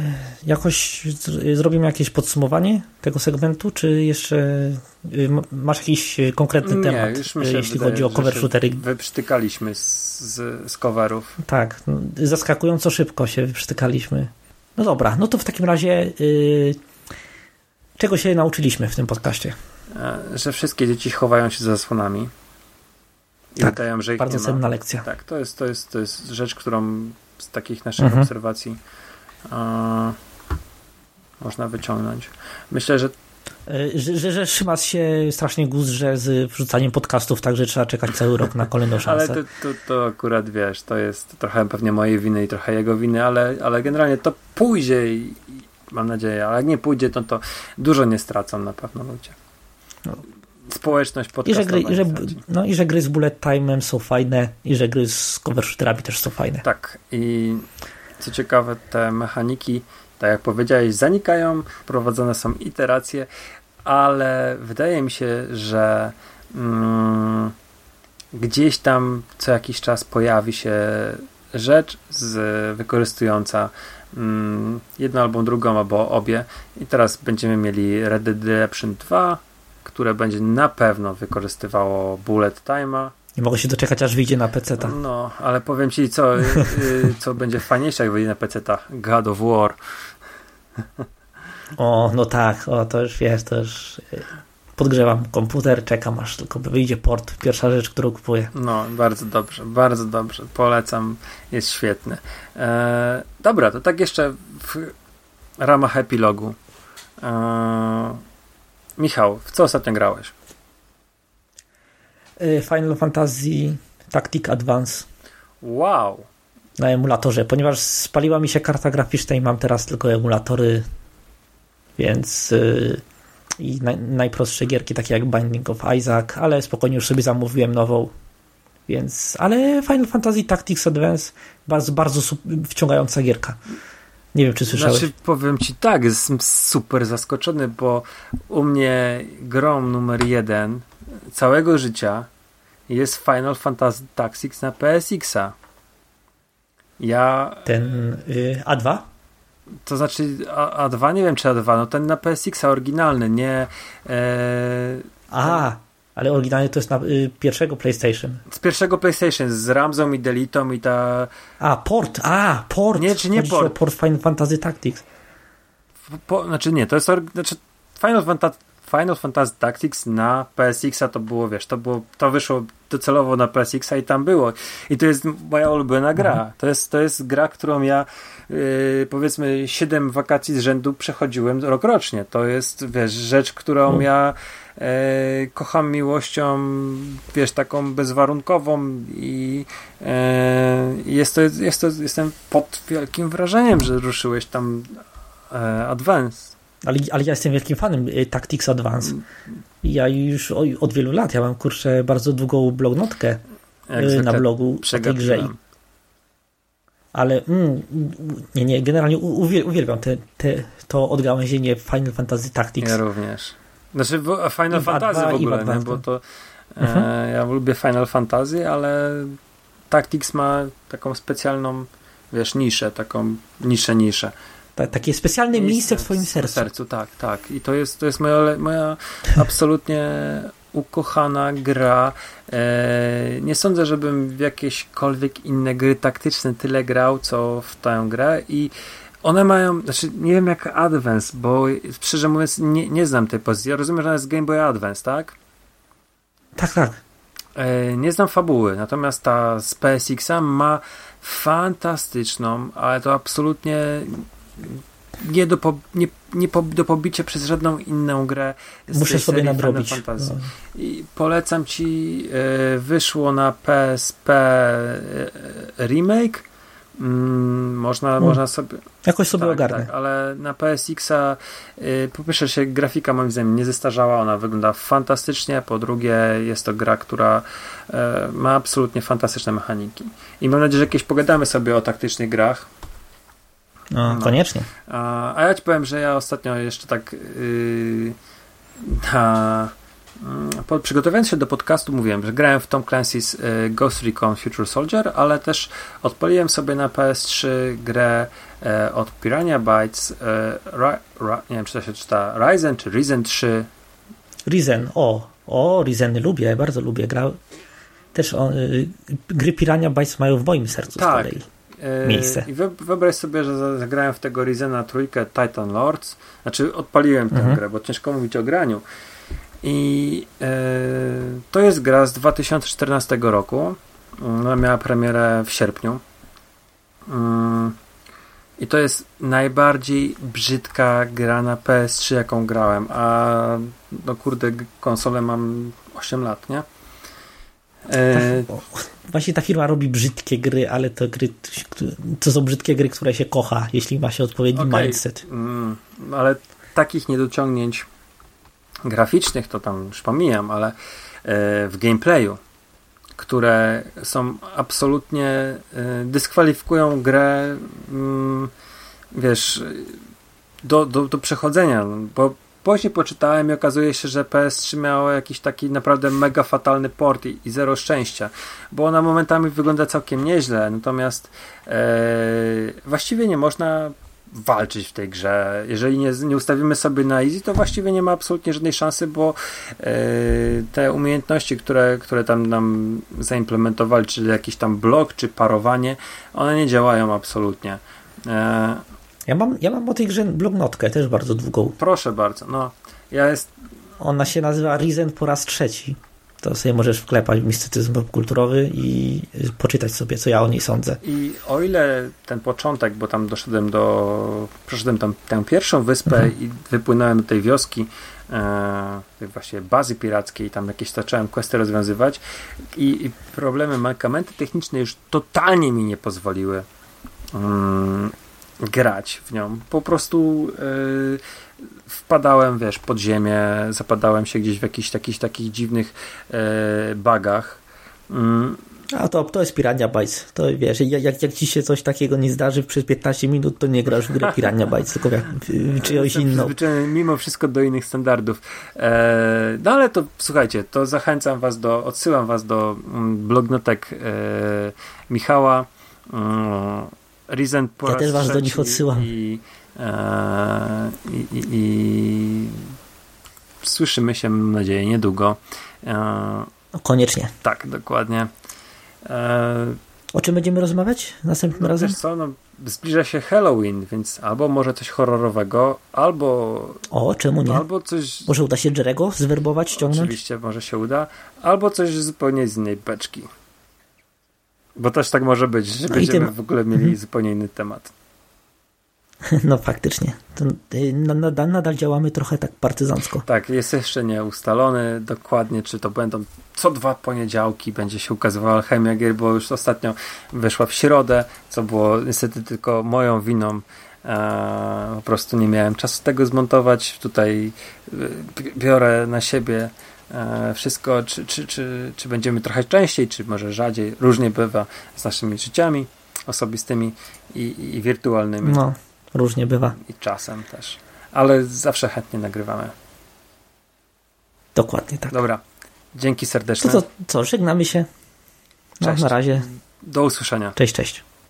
jakoś zrobimy jakieś podsumowanie tego segmentu, czy jeszcze yy, masz jakiś konkretny Nie, temat, jeśli wydaje, chodzi o cover shootery? Wyprztykaliśmy z, z, z coverów. Tak, no, zaskakująco szybko się wyprztykaliśmy. No dobra, no to w takim razie yy, czego się nauczyliśmy w tym podcaście? Że wszystkie dzieci chowają się za zasłonami i tak, wydają, że ich bardzo cenna lekcja. Tak, to jest, to, jest, to jest rzecz, którą z takich naszych mhm. obserwacji e, można wyciągnąć. Myślę, że e, że, że, że Szymas się strasznie że z wrzucaniem podcastów, także trzeba czekać cały rok na kolejną szansę. Ale to, to, to akurat wiesz, to jest trochę pewnie mojej winy i trochę jego winy, ale, ale generalnie to pójdzie i, mam nadzieję, ale jak nie pójdzie, to, to dużo nie stracą na pewno ludzie. No. Społeczność podcastowa. I że, gry, i że, no i że gry z bullet time'em są fajne i że gry z cover shooterami też są fajne. Tak i co ciekawe te mechaniki tak jak powiedziałeś, zanikają, prowadzone są iteracje, ale wydaje mi się, że mm, gdzieś tam co jakiś czas pojawi się rzecz z, wykorzystująca mm, jedną albo drugą, albo obie. I teraz będziemy mieli Red Dead Redemption 2, które będzie na pewno wykorzystywało bullet time'a. Nie mogę się doczekać, aż wyjdzie na PC. -ta. No, ale powiem ci, co, y, co będzie fajniejsze, jak wyjdzie na PC. -ta. God of War. O, no tak, o, to już wiesz, to już y, podgrzewam komputer, czekam aż tylko wyjdzie port. Pierwsza rzecz, którą kupuję. No, bardzo dobrze, bardzo dobrze. Polecam, jest świetny. E, dobra, to tak jeszcze w ramach epilogu. E, Michał, w co ostatnio grałeś? Y, Final Fantasy Tactic Advance. Wow. Na emulatorze, ponieważ spaliła mi się karta graficzna i mam teraz tylko emulatory, więc yy, i naj, najprostsze gierki takie jak Binding of Isaac, ale spokojnie już sobie zamówiłem nową. Więc, ale Final Fantasy Tactics Advance bardzo, bardzo wciągająca gierka. Nie wiem, czy słyszałeś. Znaczy, powiem ci tak, jestem super zaskoczony, bo u mnie grą numer jeden całego życia jest Final Fantasy Tactics na PSX-a. Ja. Ten y, A2? To znaczy A, A2, nie wiem czy A2, no ten na PSX-a oryginalny, nie. E, A, ale oryginalnie to jest na y, pierwszego PlayStation. Z pierwszego PlayStation, z Ramzą i Delitą i ta. A, port, a, port. Nie, czy nie Chodzi port? port Final Fantasy Tactics. Po, znaczy nie, to jest. Znaczy Final Fantasy Final Fantasy Tactics na PSX-a to było, wiesz, to było, to wyszło docelowo na PSX-a i tam było. I to jest moja ulubiona gra. Mhm. To, jest, to jest gra, którą ja yy, powiedzmy 7 wakacji z rzędu przechodziłem rokrocznie. To jest, wiesz, rzecz, którą mhm. ja yy, kocham miłością, wiesz, taką bezwarunkową i yy, jest to, jest to, jestem pod wielkim wrażeniem, że ruszyłeś tam e, Advance ale, ale ja jestem wielkim fanem y, Tactics Advance. Ja już od wielu lat, ja mam kurczę bardzo długą blognotkę y, na blogu o tej grze. Ale mm, nie, nie, generalnie uwielbiam te, te, to odgałęzienie Final Fantasy Tactics. Ja również. Znaczy Final Fantasy w ogóle, nie? bo to e, mhm. ja lubię Final Fantasy, ale Tactics ma taką specjalną, wiesz, niszę, taką niszę, niszę takie specjalne miejsce, miejsce w twoim sercu. sercu. Tak, tak. I to jest, to jest moja, moja absolutnie ukochana gra. E, nie sądzę, żebym w jakiekolwiek inne gry taktyczne tyle grał, co w tę grę i one mają, znaczy nie wiem jak Advance, bo szczerze mówiąc nie, nie znam tej pozycji. Ja rozumiem, że ona jest Game Boy Advance, tak? Tak, tak. E, nie znam fabuły, natomiast ta z PSX-a ma fantastyczną, ale to absolutnie nie do, po, nie, nie po, do pobicia przez żadną inną grę. Muszę sobie nadrobić. No. I polecam ci, y, wyszło na PSP y, e, remake. Mm, można, mm. można sobie. Jakoś sobie tak, ogarnę. Tak, ale na PSX-a y, po pierwsze się grafika moim zdaniem nie zestarzała, ona wygląda fantastycznie, po drugie jest to gra, która ma absolutnie fantastyczne mechaniki. I mam nadzieję, że jakieś pogadamy sobie o taktycznych grach, no, no. Koniecznie. A, a, ja ci powiem, że ja ostatnio jeszcze tak yy, na, yy, przygotowując się do podcastu mówiłem, że grałem w Tom Clancy's yy, Ghost Recon Future Soldier, ale też odpaliłem sobie na PS3 grę yy, od Piranha Bytes yy, nie wiem czy to się czyta Ryzen czy Ryzen 3 Ryzen, o, o Ryzeny lubię, bardzo lubię. Gra, też y, gry Piranha Bytes mają w moim sercu tak, z kolei. E, miejsce. I wyobraź sobie, że zagrałem w tego Ryzena trójkę Titan Lords. Znaczy odpaliłem tę mhm. grę, bo ciężko mówić o graniu. I e, to jest gra z 2014 roku. Ona miała premierę w sierpniu. Mm, I to jest najbardziej brzydka gra na PS3, jaką grałem. A no kurde, konsolę mam 8 lat, nie? E... Właśnie ta firma robi brzydkie gry, ale to gry, to są brzydkie gry, które się kocha, jeśli ma się odpowiedni okay. mindset. Mm, ale takich niedociągnięć graficznych to tam już pomijam, ale e, w gameplayu, które są absolutnie e, dyskwalifikują grę mm, wiesz, do, do, do przechodzenia, bo później poczytałem i okazuje się, że PS3 miało jakiś taki naprawdę mega fatalny port i, i zero szczęścia, bo ona momentami wygląda całkiem nieźle, natomiast e, właściwie nie można walczyć w tej grze. Jeżeli nie, nie ustawimy sobie na easy, to właściwie nie ma absolutnie żadnej szansy, bo e, te umiejętności, które, które tam nam zaimplementowali, czyli jakiś tam blok, czy parowanie, one nie działają absolutnie. Ja mam, ja mam o tej grze blognotkę, też bardzo długą. Proszę bardzo, no. Ja jest... Ona się nazywa Risen po raz trzeci. To sobie możesz wklepać w mistycyzm popkulturowy i poczytać sobie, co ja o niej sądzę. I o ile ten początek, bo tam doszedłem do. Przeszedłem tam tę pierwszą wyspę mhm. i wypłynąłem do tej wioski, e, tej właśnie bazy pirackiej, tam jakieś zacząłem questy rozwiązywać i, i problemy, mankamenty techniczne już totalnie mi nie pozwoliły. Mm, grać w nią. Po prostu yy, wpadałem, wiesz, pod ziemię, zapadałem się gdzieś w jakichś takich, takich dziwnych yy, bagach. Mm. A to, to jest Pirania Bytes. To wiesz, jak, jak ci się coś takiego nie zdarzy przez 15 minut, to nie grasz w grę Pirania Bytes, tylko jak, czyjąś inną. Mimo wszystko do innych standardów. E, no ale to słuchajcie, to zachęcam was do, odsyłam was do mm, blognotek e, Michała. Mm, Risen po Ja też was do nich odsyłam. I, e, i, i, i, słyszymy się, mam nadzieję, niedługo. E, no, koniecznie. Tak, dokładnie. E, o czym będziemy rozmawiać następnym no, razem? Wiesz co, no, zbliża się Halloween, więc albo może coś horrorowego, albo... O, czemu nie? Albo coś... Może uda się Jerego zwerbować, ściągnąć? Oczywiście, może się uda. Albo coś zupełnie z innej beczki. Bo też tak może być, że no będziemy tym... w ogóle mieli mhm. zupełnie inny temat. No faktycznie. To, y, nadal, nadal działamy trochę tak partyzancko. Tak, jest jeszcze nieustalony dokładnie, czy to będą co dwa poniedziałki będzie się ukazywała Alchemia Gier, bo już ostatnio wyszła w środę, co było niestety tylko moją winą. Eee, po prostu nie miałem czasu tego zmontować. Tutaj y, biorę na siebie E, wszystko, czy, czy, czy, czy będziemy trochę częściej, czy może rzadziej, różnie bywa z naszymi życiami osobistymi i, i wirtualnymi. No, różnie bywa. I czasem też. Ale zawsze chętnie nagrywamy. Dokładnie tak. Dobra. Dzięki serdecznie. To, to co, żegnamy się. No, na razie. Do usłyszenia. Cześć, cześć.